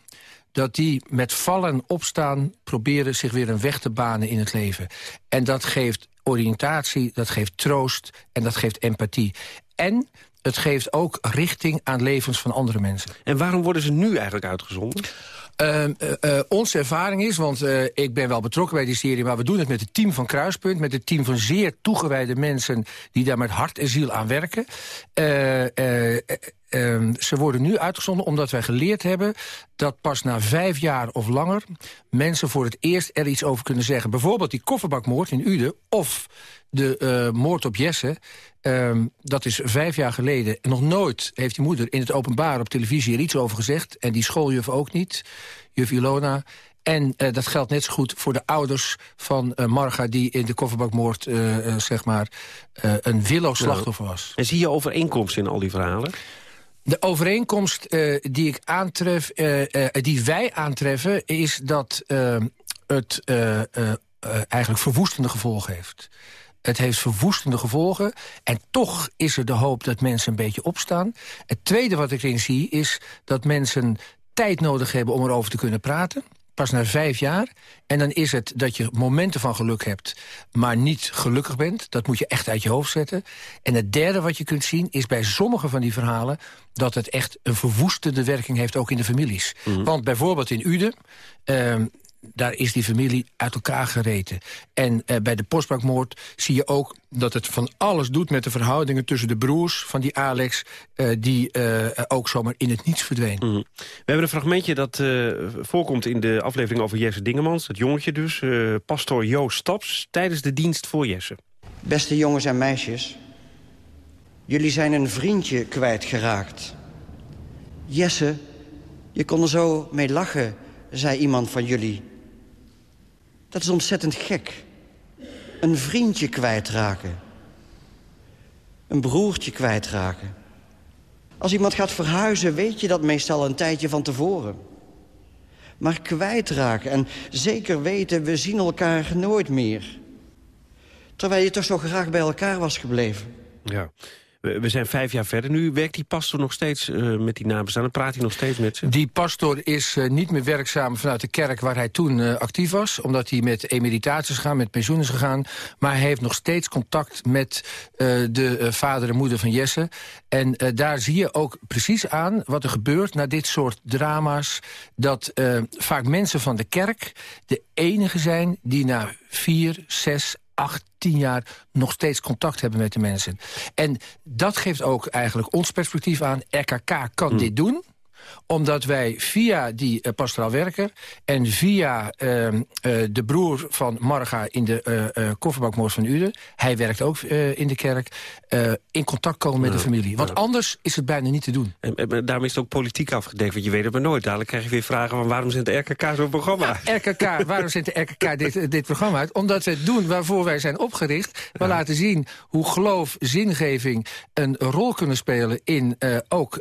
dat die met vallen en opstaan proberen zich weer een weg te banen in het leven. En dat geeft oriëntatie, dat geeft troost en dat geeft empathie. En het geeft ook richting aan levens van andere mensen. En waarom worden ze nu eigenlijk uitgezonden? Uh, uh, uh, onze ervaring is, want uh, ik ben wel betrokken bij die serie... maar we doen het met het team van Kruispunt... met het team van zeer toegewijde mensen... die daar met hart en ziel aan werken. Uh, ze worden nu uitgezonden omdat wij geleerd hebben... dat pas na vijf jaar of langer mensen voor het eerst er iets over kunnen zeggen. Bijvoorbeeld die kofferbakmoord in Uden of de uh, moord op Jesse. Uh, dat is vijf jaar geleden. En nog nooit heeft die moeder in het openbaar op televisie er iets over gezegd. En die schooljuf ook niet, juf Ilona. En uh, dat geldt net zo goed voor de ouders van uh, Marga... die in de kofferbakmoord uh, zeg maar, een willoos slachtoffer was. En zie je overeenkomsten in al die verhalen? De overeenkomst uh, die, ik aantref, uh, uh, die wij aantreffen is dat het eigenlijk verwoestende gevolgen heeft. Het heeft verwoestende gevolgen. En toch is er de hoop dat mensen een beetje opstaan. Het tweede wat ik erin zie is dat mensen tijd nodig hebben om erover te kunnen praten pas na vijf jaar. En dan is het dat je momenten van geluk hebt, maar niet gelukkig bent. Dat moet je echt uit je hoofd zetten. En het derde wat je kunt zien is bij sommige van die verhalen... dat het echt een verwoestende werking heeft, ook in de families. Mm -hmm. Want bijvoorbeeld in Uden... Uh, daar is die familie uit elkaar gereten. En uh, bij de postbakmoord zie je ook dat het van alles doet... met de verhoudingen tussen de broers van die Alex... Uh, die uh, ook zomaar in het niets verdween. Mm. We hebben een fragmentje dat voorkomt in de aflevering over Jesse Dingemans. Het jongetje dus, pastor Joost Staps... tijdens de dienst voor Jesse. Beste jongens en meisjes... jullie zijn een vriendje kwijtgeraakt. Jesse, je kon er zo mee lachen zei iemand van jullie. Dat is ontzettend gek. Een vriendje kwijtraken. Een broertje kwijtraken. Als iemand gaat verhuizen, weet je dat meestal een tijdje van tevoren. Maar kwijtraken en zeker weten, we zien elkaar nooit meer. Terwijl je toch zo graag bij elkaar was gebleven. Ja. We zijn vijf jaar verder nu. Werkt die pastor nog steeds uh, met die nabestaanden? Praat hij nog steeds met ze? Die pastor is uh, niet meer werkzaam vanuit de kerk waar hij toen uh, actief was. Omdat hij met emeritatie is gegaan, met pensioen is gegaan. Maar hij heeft nog steeds contact met de vader en moeder van Jesse. En daar zie je ook precies aan wat er gebeurt na dit soort drama's. Dat vaak mensen van de kerk de enige zijn die na vier, zes, acht, tien jaar nog steeds contact hebben met de mensen. En dat geeft ook eigenlijk ons perspectief aan. RKK kan mm. dit doen omdat wij via die uh, pastoraal werker... en via uh, uh, de broer van Marga in de uh, kofferbakmoord van Uden... hij werkt ook in de kerk, in contact komen met de familie. Want anders is het bijna niet te doen. En, en daarom is het ook politiek afgedekt, want je weet het maar nooit. Dadelijk krijg je weer vragen van waarom zendt de RKK zo'n programma ja, RKK, waarom zendt de RKK dit, dit programma uit? Omdat we het doen waarvoor wij zijn opgericht. We ja. laten zien hoe geloof, zingeving een rol kunnen spelen... in ook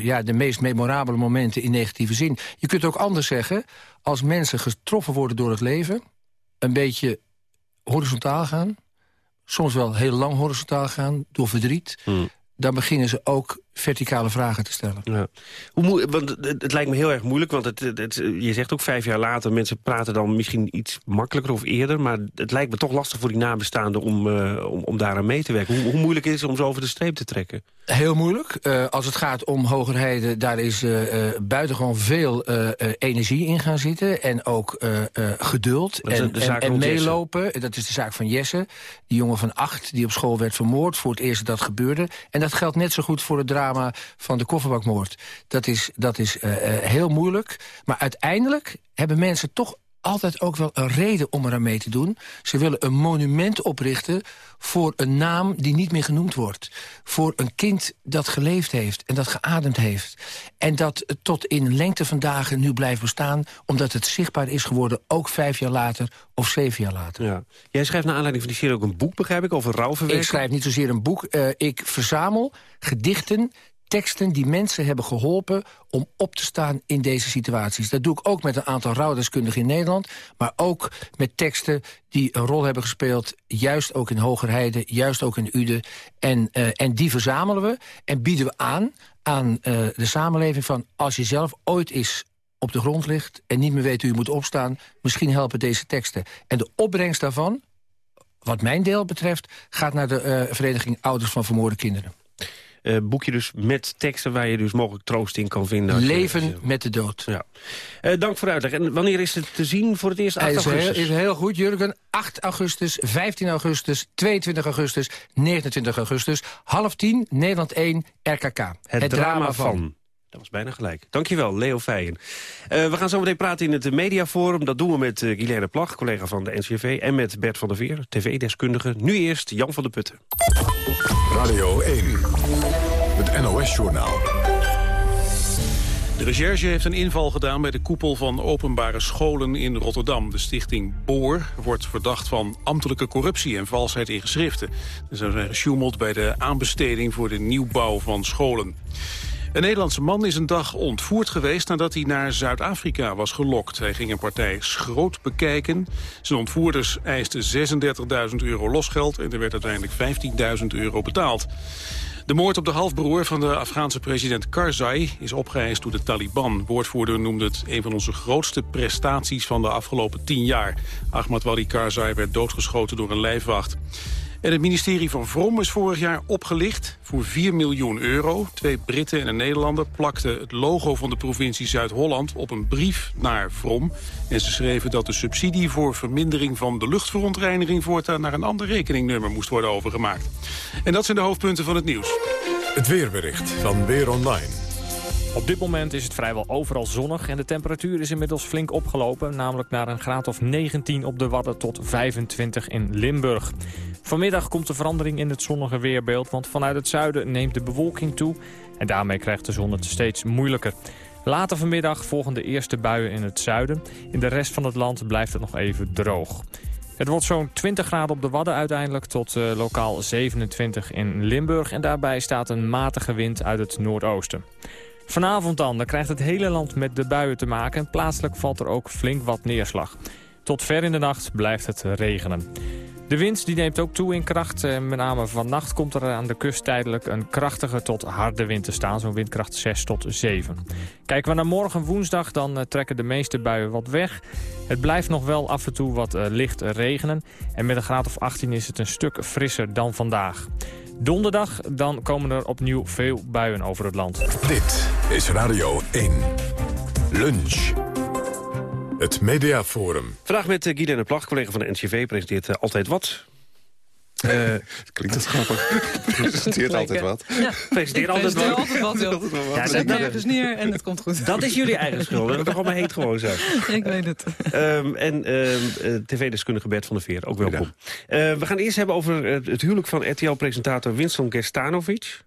ja, de meest memorabele momenten in negatieve zin. Je kunt ook anders zeggen, als mensen getroffen worden door het leven... een beetje horizontaal gaan, soms wel heel lang horizontaal gaan... door verdriet, hmm. dan beginnen ze ook verticale vragen te stellen. Ja. Hoe want het, het, lijkt me heel erg moeilijk, want het, het, je zegt ook vijf jaar later... mensen praten dan misschien iets makkelijker of eerder... maar het lijkt me toch lastig voor die nabestaanden om, uh, om, om daaraan mee te werken. Hoe, hoe, moeilijk is het om ze over de streep te trekken? Heel moeilijk. Uh, als het gaat om Hogerheide, daar is uh, buitengewoon veel energie in gaan zitten... en ook geduld en, en, en meelopen. Jesse. Dat is de zaak van Jesse, die jongen van acht... die op school werd vermoord, voor het eerst dat gebeurde. En dat geldt net zo goed voor het drama van de kofferbakmoord. Dat is, dat is uh, heel moeilijk. Maar uiteindelijk hebben mensen toch altijd ook wel een reden om eraan mee te doen. Ze willen een monument oprichten voor een naam die niet meer genoemd wordt. Voor een kind dat geleefd heeft en dat geademd heeft. En dat tot in lengte van dagen nu blijft bestaan... omdat het zichtbaar is geworden, ook vijf jaar later of zeven jaar later. Ja. Jij schrijft naar aanleiding van die serie ook een boek, begrijp ik, over rouwverwerking? Ik schrijf niet zozeer een boek. Uh, ik verzamel gedichten teksten die mensen hebben geholpen om op te staan in deze situaties. Dat doe ik ook met een aantal rouwdeskundigen in Nederland... maar ook met teksten die een rol hebben gespeeld... juist ook in Hogerheide, juist ook in Uden. En, uh, en die verzamelen we en bieden we aan aan uh, de samenleving van... als je zelf ooit eens op de grond ligt en niet meer weet hoe je moet opstaan... misschien helpen deze teksten. En de opbrengst daarvan, wat mijn deel betreft... gaat naar de uh, Vereniging Ouders van Vermoorde Kinderen. Uh, boekje dus met teksten waar je dus mogelijk troost in kan vinden. Leven je, met de dood. Ja. Uh, dank voor de uitleg. En wanneer is het te zien voor het eerst? 8 is augustus? Heel, is heel goed, Jurgen. 8 augustus, 15 augustus, 22 augustus, 29 augustus. Half 10, Nederland 1, RKK. Het, het drama, drama van. van. Dat was bijna gelijk. Dankjewel, Leo Feijen. Uh, we gaan zo meteen praten in het Mediaforum. Dat doen we met uh, Guilaine Plag, collega van de NCV... en met Bert van der Veer, tv-deskundige. Nu eerst Jan van der Putten. Radio 1, NOS-journaal. De recherche heeft een inval gedaan bij de koepel van openbare scholen in Rotterdam. De stichting Boor wordt verdacht van ambtelijke corruptie en valsheid in geschriften. Er zijn gesjoemeld bij de aanbesteding voor de nieuwbouw van scholen. Een Nederlandse man is een dag ontvoerd geweest nadat hij naar Zuid-Afrika was gelokt. Hij ging een partij schroot bekijken. Zijn ontvoerders eisten 36.000 euro losgeld en er werd uiteindelijk 15.000 euro betaald. De moord op de halfbroer van de Afghaanse president Karzai is opgeëist door de Taliban. Woordvoerder noemde het een van onze grootste prestaties van de afgelopen tien jaar. Ahmad Wali Karzai werd doodgeschoten door een lijfwacht. En het ministerie van Vrom is vorig jaar opgelicht voor 4 miljoen euro. Twee Britten en een Nederlander plakten het logo van de provincie Zuid-Holland op een brief naar Vrom. En ze schreven dat de subsidie voor vermindering van de luchtverontreiniging voortaan naar een ander rekeningnummer moest worden overgemaakt. En dat zijn de hoofdpunten van het nieuws. Het weerbericht van Weer Online. Op dit moment is het vrijwel overal zonnig en de temperatuur is inmiddels flink opgelopen. Namelijk naar een graad of 19 op de Wadden tot 25 in Limburg. Vanmiddag komt de verandering in het zonnige weerbeeld, want vanuit het zuiden neemt de bewolking toe. En daarmee krijgt de zon het steeds moeilijker. Later vanmiddag volgen de eerste buien in het zuiden. In de rest van het land blijft het nog even droog. Het wordt zo'n 20 graden op de Wadden uiteindelijk tot uh, lokaal 27 in Limburg. En daarbij staat een matige wind uit het noordoosten. Vanavond dan, dan krijgt het hele land met de buien te maken. En plaatselijk valt er ook flink wat neerslag. Tot ver in de nacht blijft het regenen. De wind die neemt ook toe in kracht. Met name vannacht komt er aan de kust tijdelijk een krachtige tot harde wind te staan. Zo'n windkracht 6 tot 7. Kijken we naar morgen woensdag, dan trekken de meeste buien wat weg. Het blijft nog wel af en toe wat uh, licht regenen. En met een graad of 18 is het een stuk frisser dan vandaag. Donderdag dan komen er opnieuw veel buien over het land. Dit is Radio 1. Lunch. Het Mediaforum. Vandaag met uh, Guilaine Plag, collega van de NCV, presenteert uh, Altijd Wat. Uh, Klinkt dat grappig. Presenteert altijd wat. Ja. Presenteer altijd wat. altijd wat, joh. Ja, Zet nergens neer en het komt goed. Dat is jullie eigen schuld. Dat het allemaal heet gewoon zo. Ik weet het. Um, en um, tv-deskundige Bert van der Veer, ook welkom. Uh, we gaan eerst hebben over het huwelijk van RTL-presentator Winston Gerstanovic.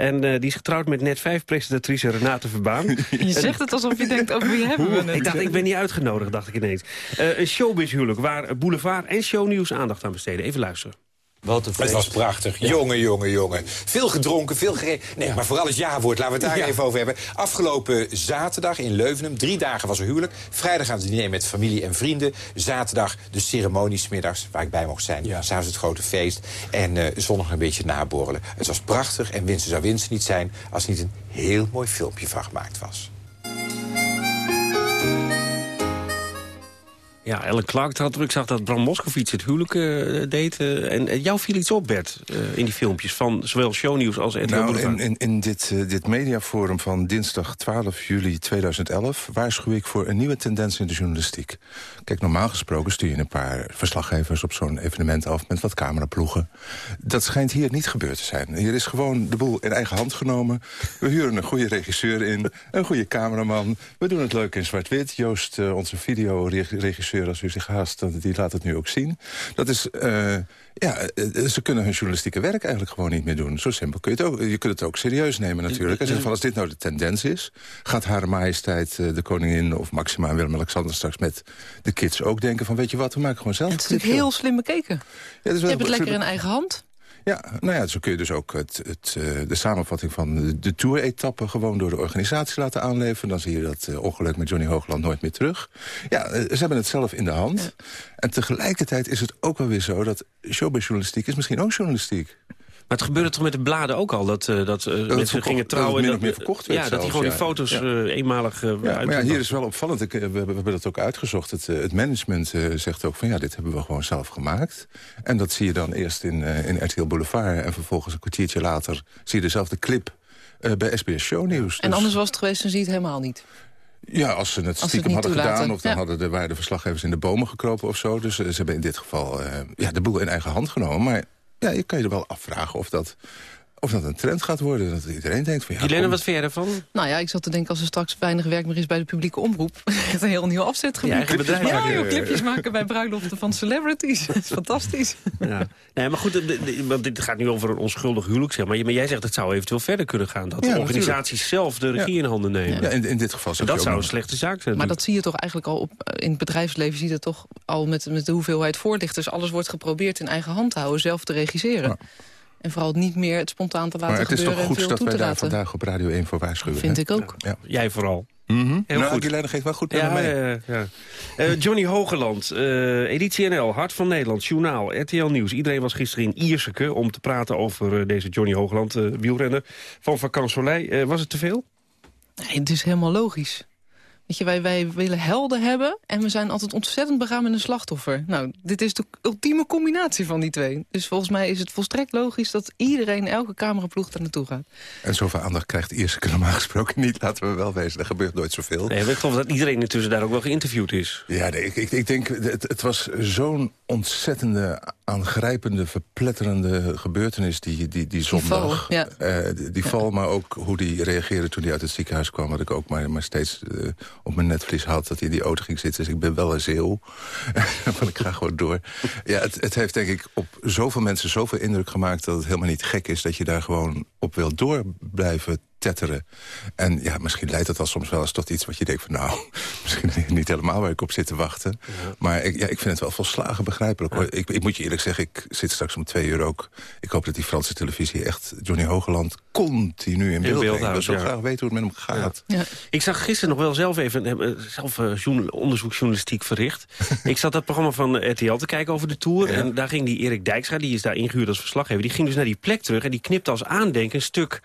En uh, die is getrouwd met net 5-presentatrice Renate Verbaan. Je zegt het alsof je denkt, over wie hebben we het? Ik dacht, ik ben niet uitgenodigd, dacht ik ineens. Uh, een showbiz-huwelijk waar boulevard en shownieuws aandacht aan besteden. Even luisteren. Wat een het was prachtig. Ja. Jongen, jongen, jongen. Veel gedronken, veel gereden. Nee, ja. maar vooral het jaarwoord. Laten we het daar ja. even over hebben. Afgelopen zaterdag in Leuvenum. Drie dagen was er huwelijk. Vrijdag gaan het diner met familie en vrienden. Zaterdag de ceremonie smiddags, waar ik bij mocht zijn. Ja. S'avonds het grote feest. En uh, zondag een beetje naborrelen. Het was prachtig. En Winsten zou winst niet zijn... als er niet een heel mooi filmpje van gemaakt was. Ja, Ellen Clark had ik zag dat Bram Moskowitz het huwelijk uh, deed. Uh, en, en jou viel iets op, Bert, uh, in die filmpjes van zowel shownieuws als RTL Nou, in, in, in dit, dit mediaforum van dinsdag 12 juli 2011... waarschuw ik voor een nieuwe tendens in de journalistiek. Kijk, normaal gesproken stuur je een paar verslaggevers op zo'n evenement af... met wat cameraploegen. Dat schijnt hier niet gebeurd te zijn. Hier is gewoon de boel in eigen hand genomen. We huren een goede regisseur in, een goede cameraman. We doen het leuk in zwart-wit. Joost, onze videoregisseur als u zich haast, die laat het nu ook zien. Dat is, uh, ja, ze kunnen hun journalistieke werk eigenlijk gewoon niet meer doen. Zo simpel kun je het ook. Je kunt het ook serieus nemen natuurlijk. En zeggen van, als dit nou de tendens is... gaat haar majesteit de koningin of Maxima en Willem-Alexander straks met de kids ook denken van... weet je wat, we maken gewoon zelf Het is natuurlijk heel slim bekeken. Ja, je hebt het lekker in eigen hand. Ja, nou ja, zo kun je dus ook het, het, eh, de samenvatting van de, de tour-etappe... gewoon door de organisatie laten aanleveren. Dan zie je dat uh, ongeluk met Johnny Hoogland nooit meer terug. Ja, eh, ze hebben het zelf in de hand. En tegelijkertijd is het ook wel weer zo dat showbizjournalistiek is misschien ook journalistiek. Maar het gebeurde toch met de bladen ook al? Dat, uh, dat, uh, mensen verkocht, gingen trouwen. Dat en meer verkocht werd Ja, dat die gewoon die ja. foto's Ja. uh, eenmalig uh, Ja, maar ja, hier is wel opvallend. Ik, we, we hebben dat ook uitgezocht. Het, het management zegt ook van ja, dit hebben we gewoon zelf gemaakt. En dat zie je dan eerst in, in RTL Boulevard. En vervolgens een kwartiertje later zie je dezelfde clip bij SBS Shownieuws. En Dus- anders was het geweest, dan zie je het helemaal niet. Ja, als ze het Als ze het stiekem hadden toelaten. gedaan... of dan Ja. hadden de, waren de verslaggevers in de bomen gekropen of zo. Dus eh, ze hebben in dit geval eh, ja, de boel in eigen hand genomen. Maar ja, je kan je er wel afvragen of dat, of dat een trend gaat worden. Dat iedereen denkt van... Ja, Helene, wat vind jij ervan? Nou ja, ik zat te denken als er straks weinig werk meer is bij de publieke omroep. Het een heel nieuw afzetgebied. Eigen bedrijf Ja, maken. clipjes maken bij bruiloften van celebrities. Dat is fantastisch. Ja. Nee, maar goed, want dit gaat nu over een onschuldig huwelijk. Zeg maar. Maar jij zegt het zou eventueel verder kunnen gaan. Dat Ja, de organisaties zelf de regie in handen nemen. Ja, in, in dit geval zeg dat zou een slechte zaak zijn. Maar dat zie je toch eigenlijk al op, in het bedrijfsleven... zie je dat toch al met, met de hoeveelheid voorlichters. Alles wordt geprobeerd in eigen hand te houden, zelf te regisseren. En vooral niet meer het spontaan te laten Maar het is gebeuren... toch goed en veel dat wij daar laten. vandaag op Radio 1 voor waarschuwen. Vind hè? ik ook. Ja. Jij vooral. Mhm. Heel nou, goed. die leider geeft wel goed met Ja, ja, ja. Eh, Johnny Hogeland, eh, Editie NL, Hart van Nederland, Journaal, RTL Nieuws. Iedereen was gisteren in Ierseke om te praten over eh, deze Johnny Hogeland, wielrenner van Vakant Soleil. Was het te veel? Nee, het is helemaal logisch. Weet je, wij, wij willen helden hebben en we zijn altijd ontzettend begaan met een slachtoffer. Nou, dit is de ultieme combinatie van die twee. Dus volgens mij is het volstrekt logisch dat iedereen, elke cameraploeg daar naartoe gaat. En zoveel aandacht krijgt Ierse normaal gesproken niet. Laten we wel wezen, er gebeurt nooit zoveel. Nee, ik geloof dat iedereen intussen daar ook wel geïnterviewd is. Ja, nee, ik, ik, ik denk, het, het was zo'n ontzettende, aangrijpende, verpletterende gebeurtenis die, die, die zondag. val, ja. Eh, die die val, maar ook hoe die reageerde toen hij uit het ziekenhuis kwam. Wat ik ook maar, maar steeds eh, op mijn netvlies had, dat hij in die auto ging zitten. Dus ik ben wel een zeeuw. Van ik ga gewoon door. Ja, het, het heeft denk ik op zoveel mensen zoveel indruk gemaakt... dat het helemaal niet gek is dat je daar gewoon op wil door blijven tetteren. En ja, misschien leidt dat al soms wel eens tot iets wat je denkt van... nou, misschien niet helemaal waar ik op zit te wachten. Maar ik, ja, ik vind het wel volslagen begrijpelijk. Hoor. Ik, ik moet je eerlijk zeggen, ik zit straks om twee uur ook... ik hoop dat die Franse televisie echt Johnny Hogeland continu in beeld, beeld brengt. Ik wil houdt, zo ja. graag weten hoe het met hem gaat. Ik zag gisteren nog wel zelf even eh, zelf, eh, journa- onderzoeksjournalistiek verricht. ik zat dat programma van eh, RTL te kijken over de Tour. En daar ging die Erik Dijkstra, die is daar ingehuurd als verslaggever... die ging dus naar die plek terug en die knipte als aandenken een stuk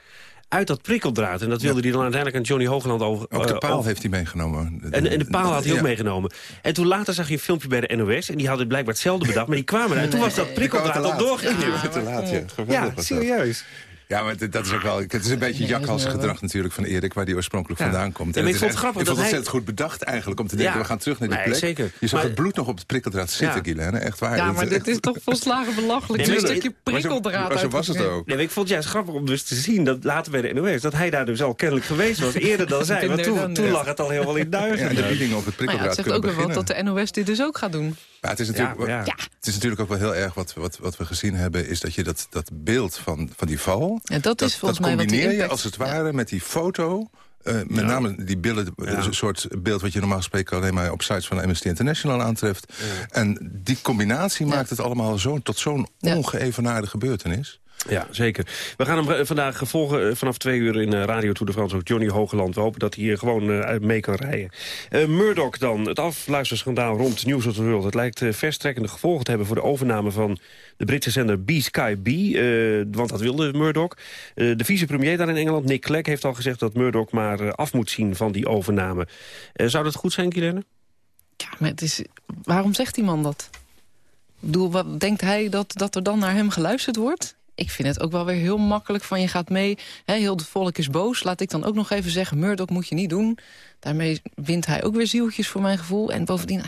uit dat prikkeldraad. En dat wilde hij dan uiteindelijk aan Johnny Hoogland over... Ook de eh, paal over- heeft hij meegenomen. en, en de paal had hij ook meegenomen. En toen later zag je een filmpje bij de NOS... en die hadden blijkbaar hetzelfde bedacht, maar die kwamen er. En toen was dat prikkeldraad al doorgeknipt. Ja, te laat, ja. Geweldig Ja, was dat. serieus. Ja, maar het- dat is ook wel. Het is een beetje jakhalsgedrag natuurlijk van Erik, waar die oorspronkelijk Ja. vandaan komt. Ja, maar ik het vond het grappig dat vond het ontzettend goed bedacht eigenlijk om te denken, Ja. we gaan terug naar die Nee, plek. zeker. Je zag Maar- het bloed nog op het prikkeldraad zitten, Ja. Guilaine. Echt waar. Ja, Dat- maar dit is toch volslagen belachelijk. Nee, Een stukje maar zo- prikkeldraad maar zo was het ook. Nee, ik vond het juist grappig om dus te zien, dat later bij de NOS... dat hij daar dus al kennelijk geweest was, eerder dan zij. Want toen, toen lag het al helemaal in duigen. Ja, en de biedingen op het Maar ja, prikkeldraad het zegt kunnen ook weer wat beginnen. dat de NOS dit dus ook gaat doen. Maar het is natuurlijk, Ja, ja. Het is natuurlijk ook wel heel erg wat, wat, wat we gezien hebben... is dat je dat, dat beeld van, van die val... Ja, dat is volgens mij wat die combineer je impact- als het ware met die foto... eh, met name die billen, een soort beeld wat je normaal gesproken alleen maar op sites van Amnesty International aantreft. En die combinatie maakt het allemaal zo, tot zo'n ongeëvenaarde gebeurtenis. Ja, zeker. We gaan hem eh, vandaag volgen eh, vanaf twee uur in eh, Radio Tour de France. Ook Johnny Hogeland. We hopen dat hij hier gewoon mee kan rijden. Murdoch dan. Het afluisterschandaal rond News of the World. Het lijkt verstrekkende gevolgen te hebben voor de overname van de Britse zender B-Sky B. want dat wilde Murdoch. Eh, de vicepremier daar in Engeland, Nick Clegg, heeft al gezegd dat Murdoch maar af moet zien van die overname. Zou dat goed zijn, Kilene? Ja, maar het is, waarom zegt die man dat? Wat, denkt hij dat, dat er dan naar hem geluisterd wordt? Ik vind het ook wel weer heel makkelijk van je gaat mee. Hè, heel het volk is boos. Laat ik dan ook nog even zeggen, Murdoch moet je niet doen. Daarmee wint hij ook weer zieltjes voor mijn gevoel. En bovendien,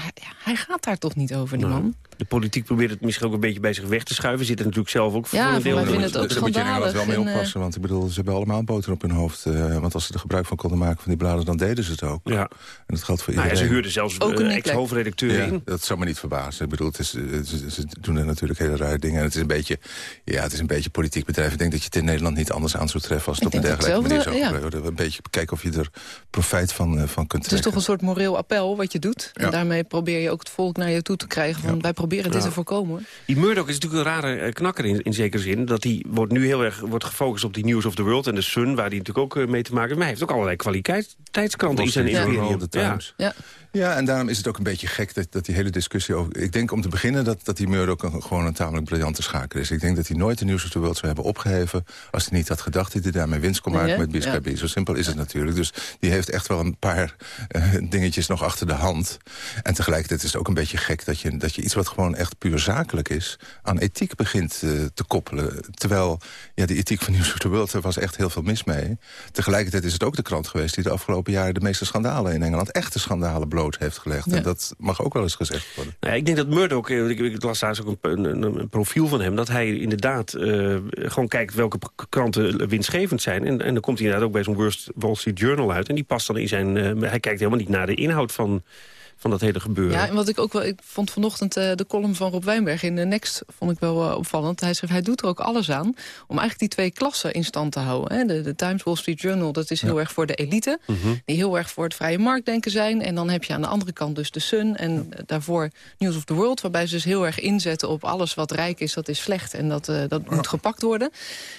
hij gaat daar toch niet over, die man. De politiek probeert het misschien ook een beetje bij zich weg te schuiven. Zit er natuurlijk zelf ook voor Ja, een deel vinden het ook Daar moet je in Engeland wel mee eh, oppassen. Want ik bedoel, ze hebben allemaal boter op hun hoofd. eh, want als ze er gebruik van konden maken van die bladen, dan deden ze het ook. Ja. En dat geldt voor Nou ja, iedereen. ze huurden zelfs Ook een eh, Nick ex-hoofdredacteur Ja, in. dat zou me niet verbazen. Ik bedoel, het is, eh, ze, ze doen er natuurlijk hele rare dingen. En het is een beetje, ja, het is een beetje politiek bedrijf. Ik denk dat je het in Nederland niet anders aan zou treffen... als het Ik op een dergelijke manier zou gebeuren. Een beetje kijken of je er profijt van, van kunt Het is trekken. toch een soort moreel appel wat je doet. Ja. En daarmee probeer je ook het volk naar je toe te krijgen. Van, Wij proberen dit Ja. te voorkomen. hoor. Die Murdoch is natuurlijk een rare eh, knakker in, in zekere zin. Dat hij wordt nu heel erg wordt gefocust op die News of the World en de Sun... waar hij natuurlijk ook eh, mee te maken heeft. Maar hij heeft ook allerlei kwaliteitskranten in zijn imperium. Times. Ja. Ja, en daarom is het ook een beetje gek dat, dat die hele discussie over... Ik denk om te beginnen dat, dat die Murdoch een, gewoon een tamelijk briljante schaker is. Ik denk dat hij nooit de News of the World zou hebben opgeheven... als hij niet had gedacht dat hij daarmee winst kon maken Nee, met Biscayne. Ja. Zo simpel is het natuurlijk. Dus die heeft echt wel een paar eh, dingetjes nog achter de hand. En tegelijkertijd is het ook een beetje gek dat je, dat je iets wat gewoon echt puur zakelijk is... aan ethiek begint eh, te koppelen. Terwijl ja, die ethiek van News of the World, er was echt heel veel mis mee. Tegelijkertijd is het ook de krant geweest die de afgelopen jaren... de meeste schandalen in Engeland, echte schandalen bloot heeft gelegd. Ja. En dat mag ook wel eens gezegd worden. Nou ik denk dat Murdoch, eh, ik, ik las daar ook een, een, een profiel van hem... dat hij inderdaad eh, gewoon kijkt welke kranten winstgevend zijn. En, en dan komt hij inderdaad ook bij zo'n Worst Wall Street Journal uit. En die past dan in zijn... hij kijkt helemaal niet naar de inhoud van, van dat hele gebeuren. Ja, en wat ik ook wel, ik vond vanochtend eh, de column van Rob Wijnberg in de Next vond ik wel eh, opvallend. Hij schreef, hij doet er ook alles aan om eigenlijk die twee klassen in stand te houden. Hè. De, de Times Wall Street Journal, dat is heel erg voor de elite, Mhm. die heel erg voor het vrije marktdenken zijn. En dan heb je aan de andere kant dus de Sun en eh, daarvoor News of the World, waarbij ze dus heel erg inzetten op alles wat rijk is, dat is slecht en dat, eh, dat moet gepakt worden.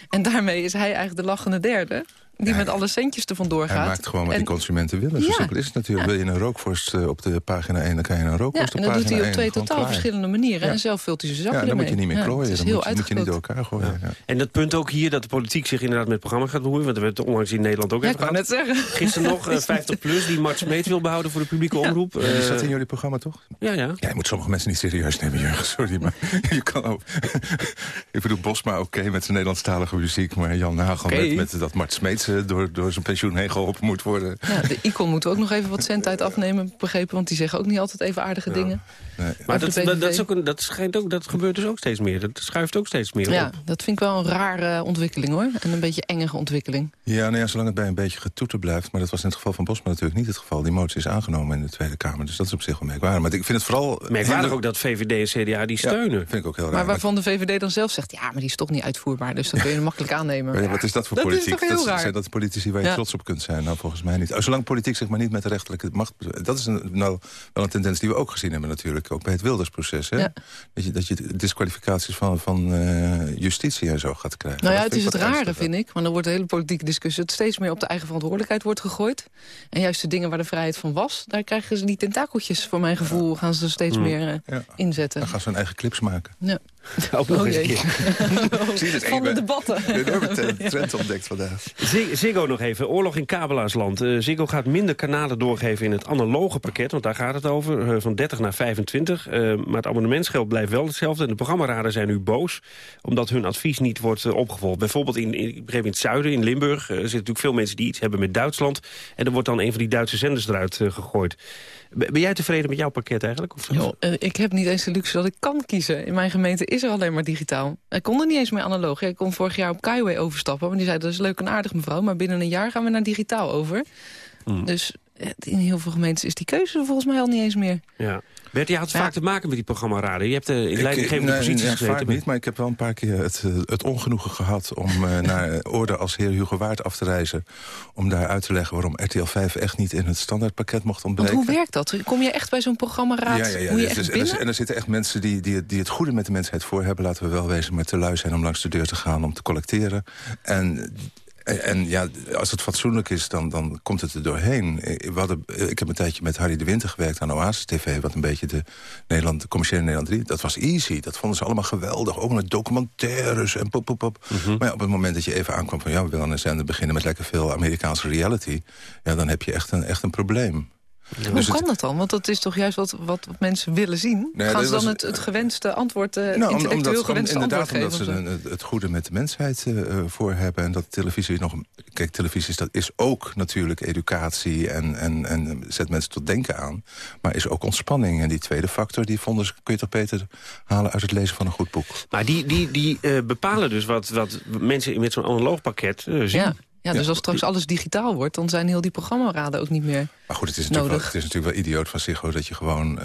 En daarmee is hij eigenlijk de lachende derde. Die met alle centjes er vandoor gaat. Hij maakt gewoon wat En- die consumenten willen. Zo Ja. simpel is het natuurlijk. Wil je een rookworst eh, op de pagina 1, dan kan je een Ja, rookworst en op dat pagina doet hij 1. op twee totaal klaar. verschillende manieren. Ja. En zelf vult hij zijn zakken Ja, dan moet je niet meer klooien. het is dan heel moet, je- moet je niet door elkaar gooien. Ja. En dat punt ook hier, dat de politiek zich inderdaad met programma gaat bemoeien... want er werd onlangs in Nederland ook Ja, even ik net zeggen. Gisteren nog, eh, 50 plus, die Mart Smeet wil behouden voor de publieke omroep. Ja, die Eh, zat in jullie programma, toch? Ja, ja. Ja, je moet sommige mensen niet serieus nemen, Jurgen. Sorry, maar je kan ook... ik bedoel, Bosma oké met zijn Nederlandstalige muziek... maar Jan Nagel met, met dat Mart Smeets eh, door, door zijn pensioen heen geholpen moet worden. Ja, de icon moeten we ook nog even wat cent uit afnemen, begrepen. Want die zeggen ook niet altijd even aardige dingen. Nee. Maar dat, dat, dat, is ook een, dat, schijnt ook, dat gebeurt dus ook steeds meer. Dat schuift ook steeds meer Ja, op. dat vind ik wel een rare ontwikkeling hoor. En een beetje engige ontwikkeling. Ja, nou ja, zolang het bij een beetje getoeter blijft. Maar dat was in het geval van Bosma natuurlijk niet het geval. Die motie is aangenomen in de Tweede Kamer. Dus dat is op zich wel merkwaardig. Maar ik vind het vooral... Merkwaardig ook dat VVD en CDA die Ja, steunen. vind ik ook heel raar. Maar waarvan de VVD dan zelf zegt, ja, maar die is toch niet uitvoerbaar. Dus dat kun je makkelijk aannemen. Ja, wat is dat voor Dat is politiek? toch heel raar? Dat politici waar je Ja. trots op kunt zijn? Nou, volgens mij niet. Oh, Zolang politiek zich maar niet met de rechterlijke macht... Dat is een, nou wel een tendens die we ook gezien hebben natuurlijk. Ook bij het Wildersproces. Hè? Ja. Dat, je, dat je disqualificaties van, van eh, justitie en zo gaat krijgen. Nou ja, Dat het is het rare, vind ik. Want dan wordt de hele politieke discussie... dat steeds meer op de eigen verantwoordelijkheid wordt gegooid. En juist de dingen waar de vrijheid van was... daar krijgen ze die tentakeltjes, voor mijn gevoel... gaan ze er steeds Hmm. meer eh, inzetten. Dan gaan ze hun eigen clips maken. Ja. Ook nog Oh eens een keer. Van de Een debatten. enorme trend- trend ontdekt vandaag. Zig- Ziggo nog even. Oorlog in kabelaarsland. Eh, Ziggo gaat minder kanalen doorgeven in het analoge pakket. Want daar gaat het over. eh, van 30 naar 25. Eh, maar het abonnementsgeld blijft wel hetzelfde. En de programmaraden zijn nu boos. Omdat hun advies niet wordt eh, opgevolgd. Bijvoorbeeld in, in, in het zuiden, in Limburg. eh, er zitten natuurlijk veel mensen die iets hebben met Duitsland. En er wordt dan een van die Duitse zenders eruit eh, gegooid. Ben jij tevreden met jouw pakket eigenlijk? Of, eh, ik heb niet eens de luxe dat ik kan kiezen. In mijn gemeente is er alleen maar digitaal. Ik kon er niet eens meer analoog. Ik kon vorig jaar op Kaiway overstappen. Maar die zei, dat is leuk en aardig mevrouw. Maar binnen een jaar gaan we naar digitaal over. Hmm. Dus eh, in heel veel gemeentes is die keuze volgens mij al niet eens meer. Ja. Bert, je had vaak te maken met die programmaraden. Je hebt eh, in leidinggevende nee, posities ja, gezeten. vaak niet, maar ik heb wel een paar keer het, eh, het ongenoegen gehad... om eh, naar orde als heer Hugo Waard af te reizen... om daar uit te leggen waarom RTL 5 echt niet in het standaardpakket mocht Want ontbreken. hoe werkt dat? Kom je echt bij zo'n programmaraad? Ja, ja, ja. Moet je Dus- echt dus- en, er, binnen? en er zitten echt mensen die, die, die het goede met de mensheid voor hebben... laten we wel wezen, maar te lui zijn om langs de deur te gaan... om te collecteren. En... En en ja, als het fatsoenlijk is, dan, dan komt het er doorheen. Eh, hadden, eh, ik heb een tijdje met Harry de Winter gewerkt aan Oasis TV... wat een beetje de, Nederland, de commerciële Nederland 3... dat was easy, dat vonden ze allemaal geweldig. Ook met documentaires en pop, pop, pop. Mhm. Maar ja, op het moment dat je even aankwam van... ja, we willen een zender beginnen met lekker veel Amerikaanse reality... ja, dan heb je echt een, echt een probleem. Hoe Dus kan het- dat dan? Want dat is toch juist wat, wat, wat mensen willen zien? Nee, Gaan ze dan was- het, het gewenste antwoord, Nou, om- intellectueel omdat, om- gewenste inderdaad, antwoord omdat geven? ze zo? een- het, het goede met de mensheid eh, eh, voor hebben. En dat televisie nog... Kijk, televisie is, dat is ook natuurlijk educatie en, en, en zet mensen tot denken aan. Maar is ook ontspanning. En die tweede factor, die vonden ze, kun je toch beter halen uit het lezen van een goed boek. Maar die, die, die eh, bepalen dus wat, wat mensen met zo'n analoog pakket zien. Ja. Ja, dus als straks alles digitaal wordt, dan zijn heel die programmaraden ook niet meer Maar goed, het is natuurlijk, wel, nodig. het is natuurlijk wel idioot van Ziggo dat je gewoon...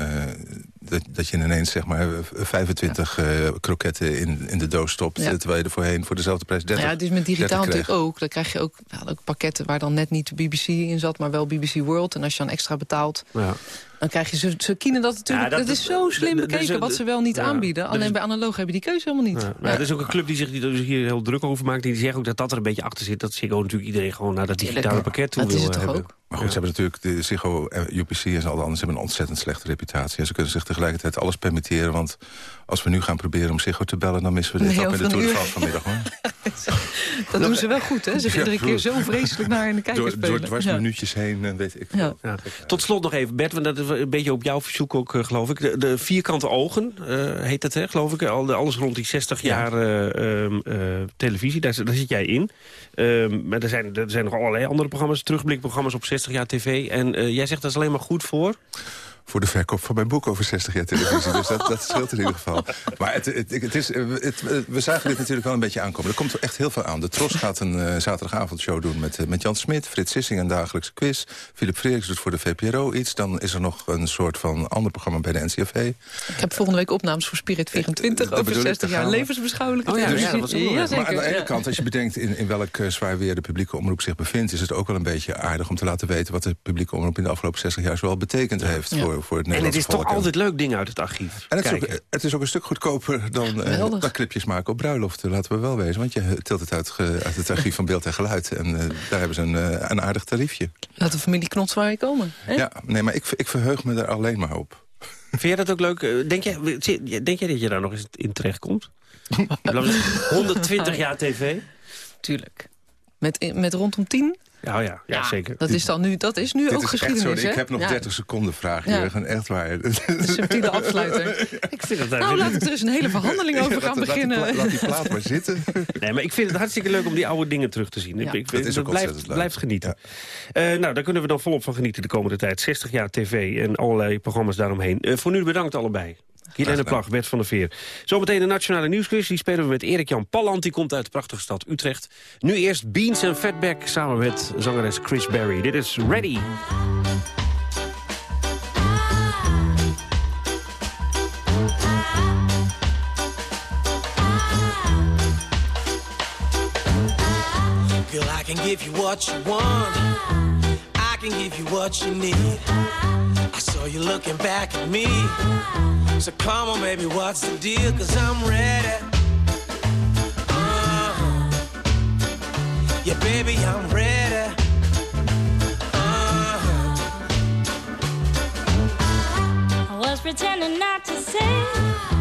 eh, dat, dat je ineens zeg maar 25 eh, kroketten in, in de doos stopt... Ja. terwijl je er voorheen voor dezelfde prijs 30 Nou ja, het is met 30 digitaal natuurlijk ook. Dan krijg je ook, nou, ook pakketten waar dan net niet de BBC in zat... maar wel BBC World. En als je dan extra betaalt, Ja. dan krijg je... Ze, ze kienen dat natuurlijk... Ja, dat- dat, is zo slim dat- dat- bekeken dat- wat ze wel niet ja, aanbieden. dat Alleen is- bij analoog heb je die keuze helemaal niet. Ja, maar er is ook een club die zich die er hier heel druk over maakt. Die zegt ook dat dat er een beetje achter zit. Dat Ziggo natuurlijk iedereen gewoon naar dat digitale pakket toe wil eh, hebben. Maar goed, ze hebben natuurlijk, de Ziggo, eh, UPC en al de anderen... ze hebben een ontzettend slechte reputatie. En ze kunnen zich tegelijkertijd alles permitteren. Want als we nu gaan proberen om Ziggo te bellen... dan missen we dit Nee, ook in de Tour de uur. France vanmiddag. Hoor. Dat doen ze wel goed, hè? Ze Ja, iedere keer zo vreselijk naar in de kijker Door, spelen. door dwars Ja. minuutjes heen, en weet ik veel. Ja. Ja. Tot slot nog even, Bert, want dat is een beetje op jouw verzoek ook, eh, geloof ik. De, de vierkante ogen, eh, heet dat, hè, geloof ik. Al, de- alles rond die 60 jaar eh, ehm, eh, televisie, daar, zit- daar zit jij in. Ehm, maar er zijn, er zijn nog allerlei andere programma's, terugblikprogramma's op 60 jaar tv. En eh, jij zegt dat is alleen maar goed voor... voor de verkoop van mijn boek over 60 jaar televisie. dus dat, dat scheelt in ieder geval. Maar het, het, het is, eh, het, eh, we zagen dit natuurlijk wel een beetje aankomen. Er komt echt heel veel aan. De Tros gaat een eh, zaterdagavondshow doen met, met Jan Smit. Frits Sissing een dagelijkse quiz. Philip Freeriks doet voor de VPRO iets. Dan is er nog een soort van ander programma bij de NCRV. Ik heb volgende week opnames voor Spirit 24 dat over bedoel ik, 60 daar jaar levensbeschouwelijke Oh ja, televisie. ja, dat was Ja. Maar aan de ene Ja. kant, als je bedenkt in, in welk zwaar weer de publieke omroep zich bevindt... is het ook wel een beetje aardig om te laten weten... wat de publieke omroep in de afgelopen 60 jaar zoal betekend heeft Ja. Voor, voor het En het is toch volk. Altijd leuk dingen uit het archief. En het is, ook, Kijken. het is ook een stuk goedkoper dan, eh, dan clipjes maken op bruiloften. Laten we wel wezen. Want je tilt het uit, ge- uit het archief van beeld en geluid. En eh, daar hebben ze een, eh, een aardig tariefje. Laat de familie Knotswaai komen. Hè? Ja, nee, maar ik, ik verheug me er alleen maar op. Vind jij dat ook leuk? Denk jij, denk jij dat je daar nog eens in terecht komt? 120 jaar tv? Tuurlijk. Met, met rondom 10? Ja, ja, ja, zeker. Dat is, dan nu, dat is nu Dit ook is echt geschiedenis, zo. hè? Ik heb nog Ja. 30 seconden vraag, Ja. Jurgen. Echt waar. Een subtiele afsluiter. Ik vind het Nou, laten we er eens een hele verhandeling over gaan laat, beginnen. Laat die, pla- laat die plaat maar zitten. Nee, maar ik vind het hartstikke leuk om die oude dingen terug te zien. Ja. Ik, ik, Dat is ook blijft, blijft genieten. Eh, nou, daar kunnen we dan volop van genieten de komende tijd. 60 jaar tv en allerlei programma's daaromheen. Eh, voor nu bedankt allebei. Helene. Plag, Bert van der Veer. Zometeen de Nationale Nieuwsquiz. Die spelen we met Erik-Jan Palland. Die komt uit de prachtige stad Utrecht. Nu eerst Beans en Fatback samen met zangeres Chris Berry. Dit is Ready. Girl, I can give you what you want. Can give you what you need. I saw you looking back at me. So come on, baby, what's the deal? Cause I'm ready. Uh-huh. Yeah, baby, I'm ready. Uh-huh. I was pretending not to say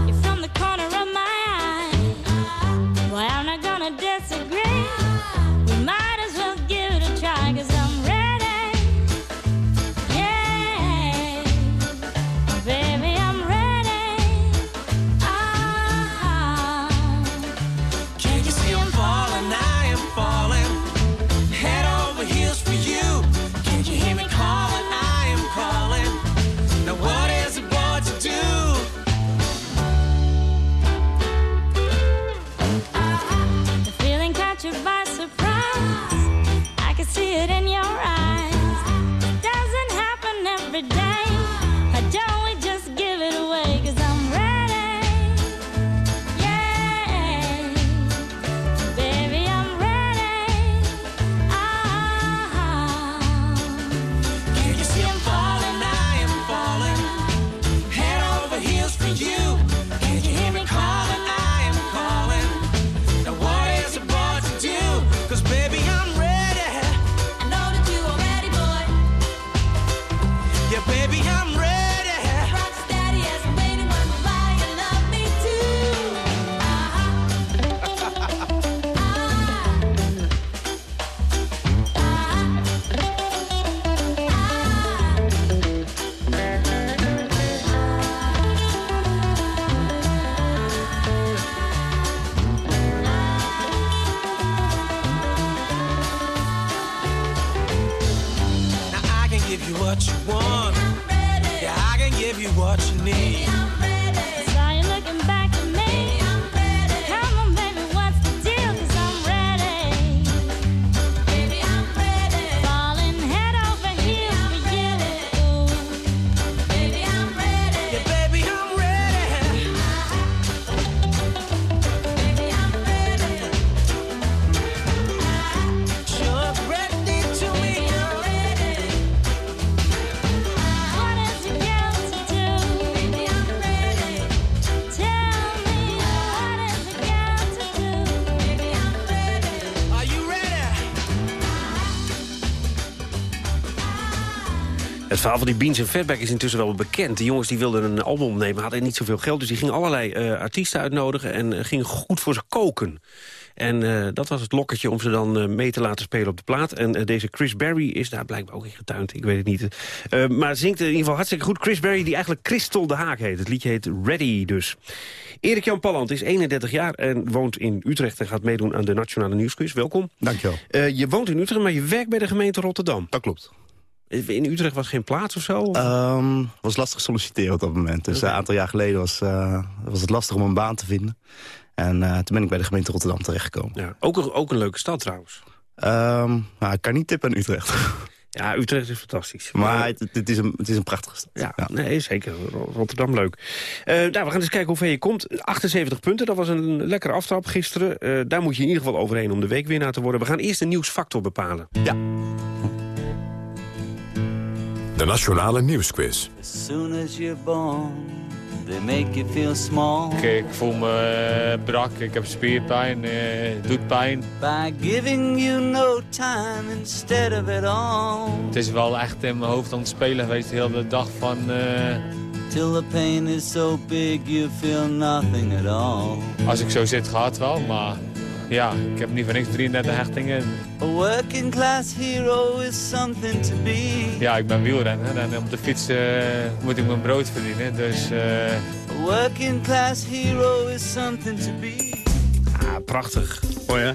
verhaal van die Beans en Fatback is intussen wel bekend. Die jongens die wilden een album opnemen, hadden niet zoveel geld... dus die gingen allerlei eh, artiesten uitnodigen en eh, gingen goed voor ze koken. En eh, dat was het lokkertje om ze dan mee te laten spelen op de plaat. En deze Chris Berry is daar blijkbaar ook in getuind. Ik weet het niet. Maar zingt in ieder geval hartstikke goed. Chris Berry, die eigenlijk Christel de Haak heet. Het liedje heet Ready dus. Erik-Jan Palland is 31 jaar en woont in Utrecht... en gaat meedoen aan de Nationale Nieuwsquiz. Welkom. Dankjewel. Je woont in Utrecht, maar je werkt bij de gemeente Rotterdam. Dat klopt. In Utrecht was geen plaats of zo? Ehm was lastig solliciteren op dat moment. Dus Oké. een aantal jaar geleden was, eh, was het lastig om een baan te vinden. En eh, toen ben ik bij de gemeente Rotterdam terechtgekomen. Ja, ook, een, ook een leuke stad trouwens. Nou, ik kan niet tippen aan Utrecht. Ja, Utrecht is fantastisch. maar het, het is een, het is een prachtige stad. Ja, nee, zeker. Ro- Rotterdam leuk. Eh, nou, we gaan eens kijken hoe ver je komt. 78 punten, dat was een lekkere aftrap gisteren. Eh, daar moet je in ieder geval overheen om de weekwinnaar te worden. We gaan eerst een nieuwsfactor bepalen. Ja. De Nationale Nieuwsquiz. As soon as you're born, they make you feel small. Ik, voel me eh, brak, ik heb spierpijn, eh, het doet pijn. By giving you no time instead of it all. Het is wel echt in mijn hoofd aan het spelen geweest de hele dag van... eh, Till the pain is so big you feel nothing at all. als ik zo zit gaat het wel, maar ja, ik heb niet voor niks 33 hechtingen. A working class hero is something to be. Ja, ik ben wielrenner en op de fiets eh, moet ik mijn brood verdienen, dus... eh, A working class hero is something to be. Ah, prachtig. Mooi hè?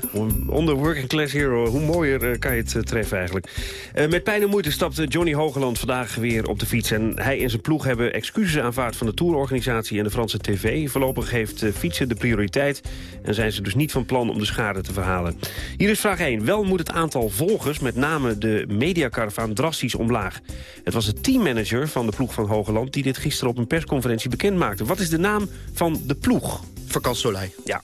Onder Working Class Hero. Hoe mooier eh, kan je het eh, treffen eigenlijk. Eh, met pijn en moeite stapte Johnny Hogeland vandaag weer op de fiets. En hij en zijn ploeg hebben excuses aanvaard van de tourorganisatie en de Franse tv. Voorlopig heeft fietsen de prioriteit. En zijn ze dus niet van plan om de schade te verhalen. Hier is vraag 1. Wel moet het aantal volgers, met name de mediacaravaan, drastisch omlaag. Het was de teammanager van de ploeg van Hogeland... die dit gisteren op een persconferentie bekend maakte. Wat is de naam van de ploeg? Vakant Soleil. Ja,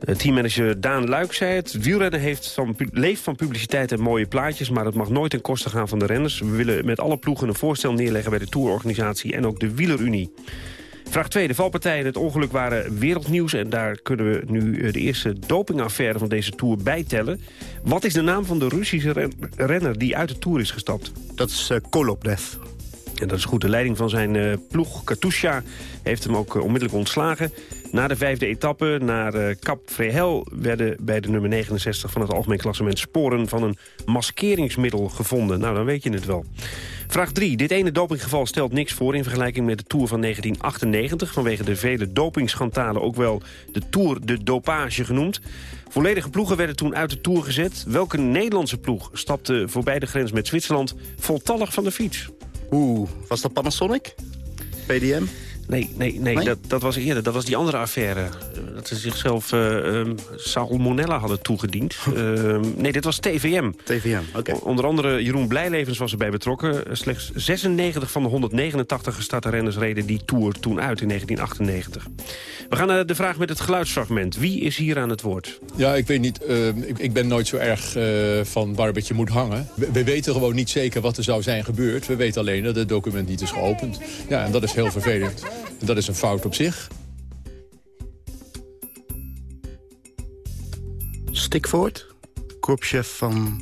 Teammanager Daan Luik zei het. Wielrennen heeft van, leeft van publiciteit en mooie plaatjes... maar het mag nooit ten koste gaan van de renners. We willen met alle ploegen een voorstel neerleggen... bij de tourorganisatie en ook de Wielerunie. Vraag 2. De valpartijen in het ongeluk waren wereldnieuws... en daar kunnen we nu eh, de eerste dopingaffaire van deze Tour bijtellen. Wat is de naam van de Russische ren- renner die uit de Tour is gestapt? Dat is uh. En dat is goed. De leiding van zijn eh, ploeg, Katusha, heeft hem ook eh, onmiddellijk ontslagen. Na de vijfde etappe naar eh Cap Vrehel werden bij de nummer 69 van het algemeen klassement sporen van een maskeringsmiddel gevonden. Nou, dan weet je het wel. Vraag 3. Dit ene dopinggeval stelt niks voor in vergelijking met de Tour van 1998... vanwege de vele dopingschandalen ook wel de Tour de Dopage genoemd. Volledige ploegen werden toen uit de Tour gezet. Welke Nederlandse ploeg stapte voorbij de grens met Zwitserland voltallig van de fiets? Oeh, was dat Panasonic? PDM? Nee, nee, nee, Nee? Dat, dat was eerder. Dat was die andere affaire. Eh, Dat ze zichzelf eh, ehm, salmonella hadden toegediend. Ehm, nee, dit was TVM. TVM, oké. Onder andere Jeroen Blijlevens was erbij betrokken. Eh, Slechts 96 van de 189 gestarte renners reden die Tour toen uit in 1998. We gaan naar de vraag met het geluidsfragment. Wie is hier aan het woord? Ja, ik weet niet. eh, ik, ik ben nooit zo erg eh, van waar een beetje moet hangen. We, we weten gewoon niet zeker wat er zou zijn gebeurd. We weten alleen dat het document niet is geopend. Ja, en dat is heel vervelend. Dat is een fout op zich. Stikvoort? Korpschef van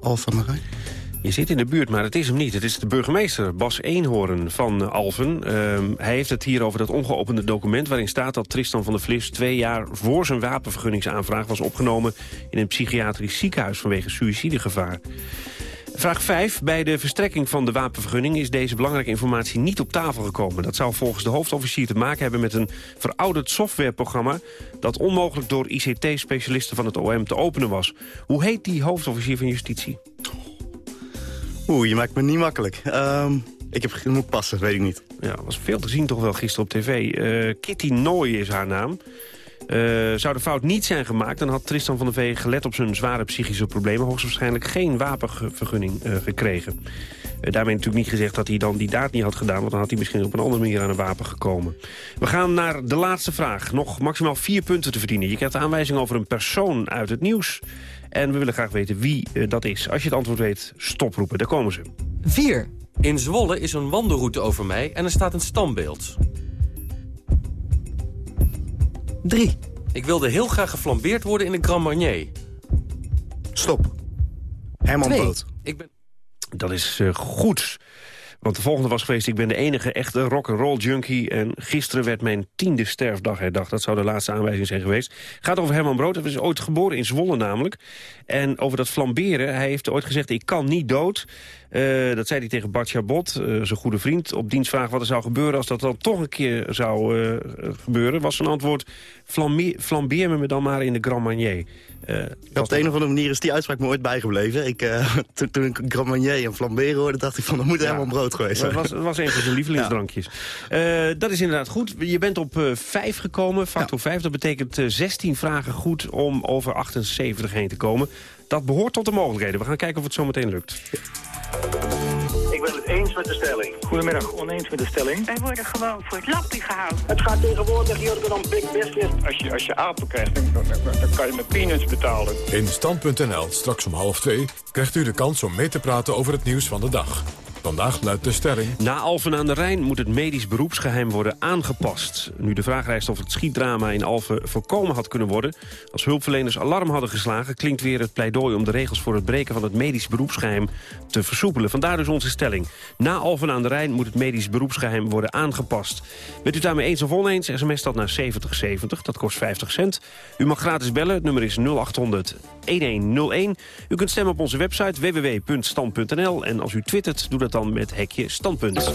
Alphen aan de Rijn? Je zit in de buurt, maar het is hem niet. Het is de burgemeester Bas Eenhoorn van Alphen. Ehm, hij heeft het hier over dat ongeopende document... waarin staat dat Tristan van der Vlis twee jaar voor zijn wapenvergunningsaanvraag... was opgenomen in een psychiatrisch ziekenhuis vanwege suïcidegevaar. Vraag 5. Bij de verstrekking van de wapenvergunning is deze belangrijke informatie niet op tafel gekomen. Dat zou volgens de hoofdofficier te maken hebben met een verouderd softwareprogramma... dat onmogelijk door ICT-specialisten van het OM te openen was. Hoe heet die hoofdofficier van justitie? Oeh, je maakt me niet makkelijk. Ehm, ik heb moet passen, weet ik niet. Ja, was veel te zien toch wel gisteren op tv. Eh, Kitty Nooy is haar naam. Eh, zou de fout niet zijn gemaakt, dan had Tristan van der Vee gelet op zijn zware psychische problemen... hoogstwaarschijnlijk geen wapenvergunning eh, gekregen. Eh, daarmee natuurlijk niet gezegd dat hij dan die daad niet had gedaan... want dan had hij misschien op een andere manier aan een wapen gekomen. We gaan naar de laatste vraag. Nog maximaal vier punten te verdienen. Je krijgt de aanwijzing over een persoon uit het nieuws. En we willen graag weten wie dat is. Als je het antwoord weet, stoproepen. Daar komen ze. 4. In Zwolle is een wandelroute over mij en er staat een standbeeld. 3. Ik wilde heel graag geflambeerd worden in de Grand Marnier. Stop. Herman Twee. Brood. Ik ben... Dat is uh, goed. Want de volgende was geweest, ik ben de enige echte rock'n'roll junkie... en gisteren werd mijn tiende sterfdag herdacht. Dat zou de laatste aanwijzing zijn geweest. Gaat over Herman Brood, hij is ooit geboren in Zwolle namelijk. En over dat flamberen, hij heeft ooit gezegd... ik kan niet dood. Uh, dat zei hij tegen Bart Chabot, uh, zijn goede vriend. Op dienstvraag wat er zou gebeuren als dat dan toch een keer zou uh, gebeuren... was zijn antwoord, flambeer me dan maar in de Grand Marnier. op de een of andere manier is die uitspraak me ooit bijgebleven. Ik, toen, toen ik Grand Marnier en flamberen hoorde, dacht ik van... dat moet ja. helemaal brood geweest zijn. Het was, was een van zijn lievelingsdrankjes. Ja. dat is inderdaad goed. Je bent op vijf gekomen, factor ja. 5. Dat betekent 16 vragen goed om over 78 heen te komen. Dat behoort tot de mogelijkheden. We gaan kijken of het zo meteen lukt. Ik ben het eens met de stelling. Goedemiddag, oneens met de stelling. Wij worden gewoon voor het lappie gehouden. Het gaat tegenwoordig hier om big business. Als je, als je apen krijgt, dan, dan, dan kan je met peanuts betalen. In Stand.nl, straks om half twee, krijgt u de kans om mee te praten over het nieuws van de dag. Vandaag luidt de stelling. Na Alphen aan de Rijn moet het medisch beroepsgeheim worden aangepast. Nu de vraag rijst of het schietdrama in Alphen voorkomen had kunnen worden... als hulpverleners alarm hadden geslagen... klinkt weer het pleidooi om de regels voor het breken van het medisch beroepsgeheim te versoepelen. Vandaar dus onze stelling. Na Alphen aan de Rijn moet het medisch beroepsgeheim worden aangepast. Bent u daarmee eens of oneens, sms dat naar 7070, dat kost 50 cent. U mag gratis bellen, het nummer is 0800 1101. U kunt stemmen op onze website www.stand.nl en als u twittert, doe dat dan met hekje standpunt.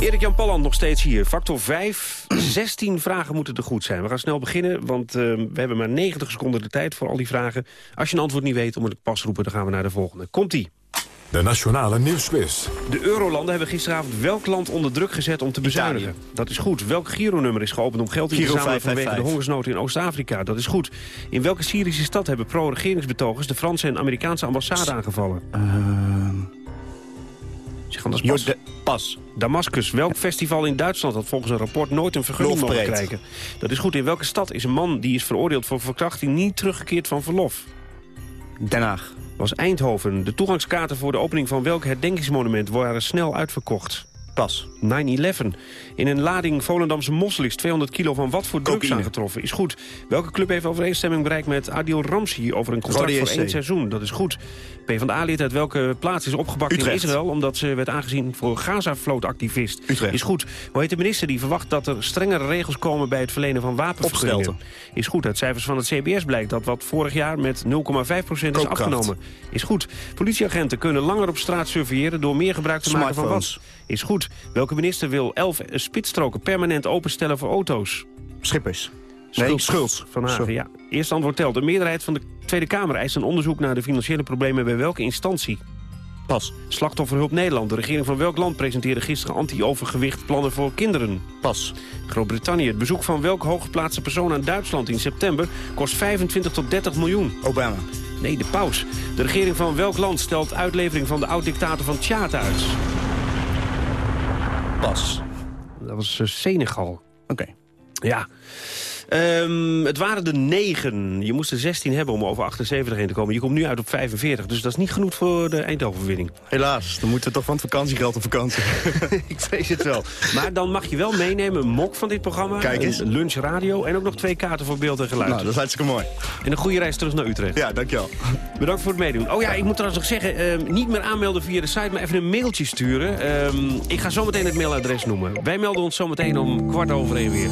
Erik-Jan Palland nog steeds hier. Factor 5. 16 vragen moeten er goed zijn. We gaan snel beginnen, want uh, we hebben maar 90 seconden de tijd voor al die vragen. Als je een antwoord niet weet, het pas roepen, dan gaan we naar de volgende. Komt-ie. De Nationale Nieuwsquiz. De eurolanden hebben gisteravond welk land onder druk gezet om te bezuinigen? Dat is goed. Welk Giro-nummer is geopend om geld in te zamelen vanwege de hongersnood in Oost-Afrika? Dat is goed. In welke Syrische stad hebben pro-regeringsbetogers de Franse en Amerikaanse ambassade aangevallen? Uh... Zeg anders pas. pas. Damascus. Welk festival in Duitsland had volgens een rapport nooit een vergunning mogen krijgen? Dat is goed. In welke stad is een man die is veroordeeld voor verkrachting niet teruggekeerd van verlof? Den. Was Eindhoven. De toegangskaarten voor de opening van welk herdenkingsmonument waren snel uitverkocht? Pas. 9-11. In een lading Volendamse mossel is 200 kilo van wat voor drugs aangetroffen. Is goed. Welke club heeft overeenstemming bereikt met Adil Ramsi over een contract voor één seizoen? Dat is goed. PvdA-lid uit welke plaats is opgepakt Utrecht. in Israël... omdat ze werd aangezien voor Gaza-vlootactivist? Utrecht. Is goed. Hoe heet de minister die verwacht dat er strengere regels komen... bij het verlenen van wapenvergunningen? Is goed. Uit cijfers van het CBS blijkt dat wat vorig jaar met 0,5% is afgenomen. Is goed. Politieagenten kunnen langer op straat surveilleren... door meer gebruik te maken van was. Is goed. Welke minister wil 11 spitsstroken permanent openstellen voor auto's? Schippers. Nee, Schultz. Van Hagen, ja. Eerste antwoord telt. De meerderheid van de Tweede Kamer eist een onderzoek naar de financiële problemen bij welke instantie? Pas. Slachtofferhulp Nederland. De regering van welk land presenteerde gisteren anti-overgewicht plannen voor kinderen? Pas. Groot-Brittannië. Het bezoek van welk hooggeplaatste persoon aan Duitsland in september kost 25 tot 30 miljoen? Obama. Nee, de paus. De regering van welk land stelt uitlevering van de oud-dictator van Tjaat uit? Pas. Dat was uh, Senegal. Oké. Okay. Ja. Um, het waren er negen. Je moest er 16 hebben om over 78 heen te komen. Je komt nu uit op 45, dus dat is niet genoeg voor de Eindhoven-winning. Helaas, dan moeten we toch van het vakantiegeld op vakantie. ik vrees het wel. Maar dan mag je wel meenemen een mok van dit programma. Kijk eens. Een lunchradio en ook nog twee kaarten voor beeld en geluid. Nou, dat is hartstikke mooi. En een goede reis terug naar Utrecht. Ja, dankjewel. Bedankt voor het meedoen. Oh ja, ik moet trouwens nog zeggen, um, niet meer aanmelden via de site, maar even een mailtje sturen. Um, ik ga zometeen het mailadres noemen. Wij melden ons zometeen om kwart over één weer.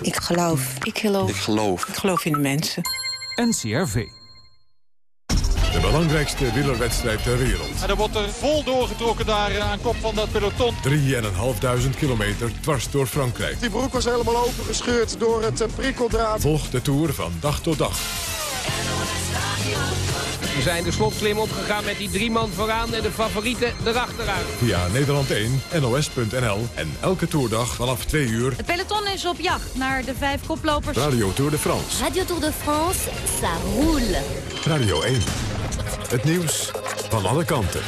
Ik geloof. Ik geloof. Ik geloof. Ik geloof in de mensen. NCRV. De belangrijkste wielerwedstrijd ter wereld. En er wordt er vol doorgetrokken daar aan kop van dat peloton. 3.500 kilometer dwars door Frankrijk. Die broek was helemaal opengescheurd door het prikkeldraad. Volg de Tour van dag tot dag. We zijn de slotklim opgegaan met die drie man vooraan en de favorieten erachteraan. Via Nederland 1, NOS.nl en elke toerdag vanaf 2 uur. Het peloton is op jacht naar de vijf koplopers. Radio Tour de France. Radio Tour de France, ça roule. Radio 1. Het nieuws van alle kanten.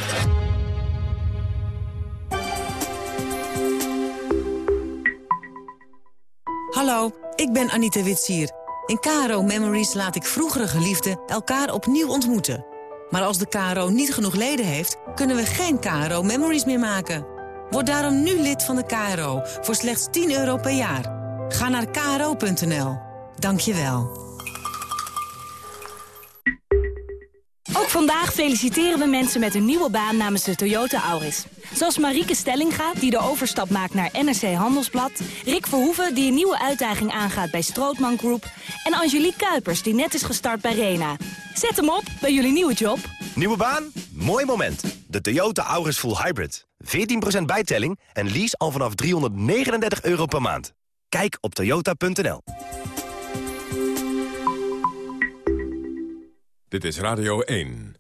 Hallo, ik ben Anita Witsier. In KRO Memories laat ik vroegere geliefden elkaar opnieuw ontmoeten. Maar als de KRO niet genoeg leden heeft, kunnen we geen KRO Memories meer maken. Word daarom nu lid van de KRO voor slechts 10 euro per jaar. Ga naar kro.nl. Dank je wel. Ook vandaag feliciteren we mensen met een nieuwe baan namens de Toyota Auris. Zoals Marieke Stellinga, die de overstap maakt naar NRC Handelsblad... Rick Verhoeven, die een nieuwe uitdaging aangaat bij Strootman Group... en Angelique Kuipers, die net is gestart bij Rena. Zet hem op bij jullie nieuwe job. Nieuwe baan? Mooi moment. De Toyota Auris Full Hybrid. 14% bijtelling en lease al vanaf 339 euro per maand. Kijk op toyota.nl. Dit is Radio 1.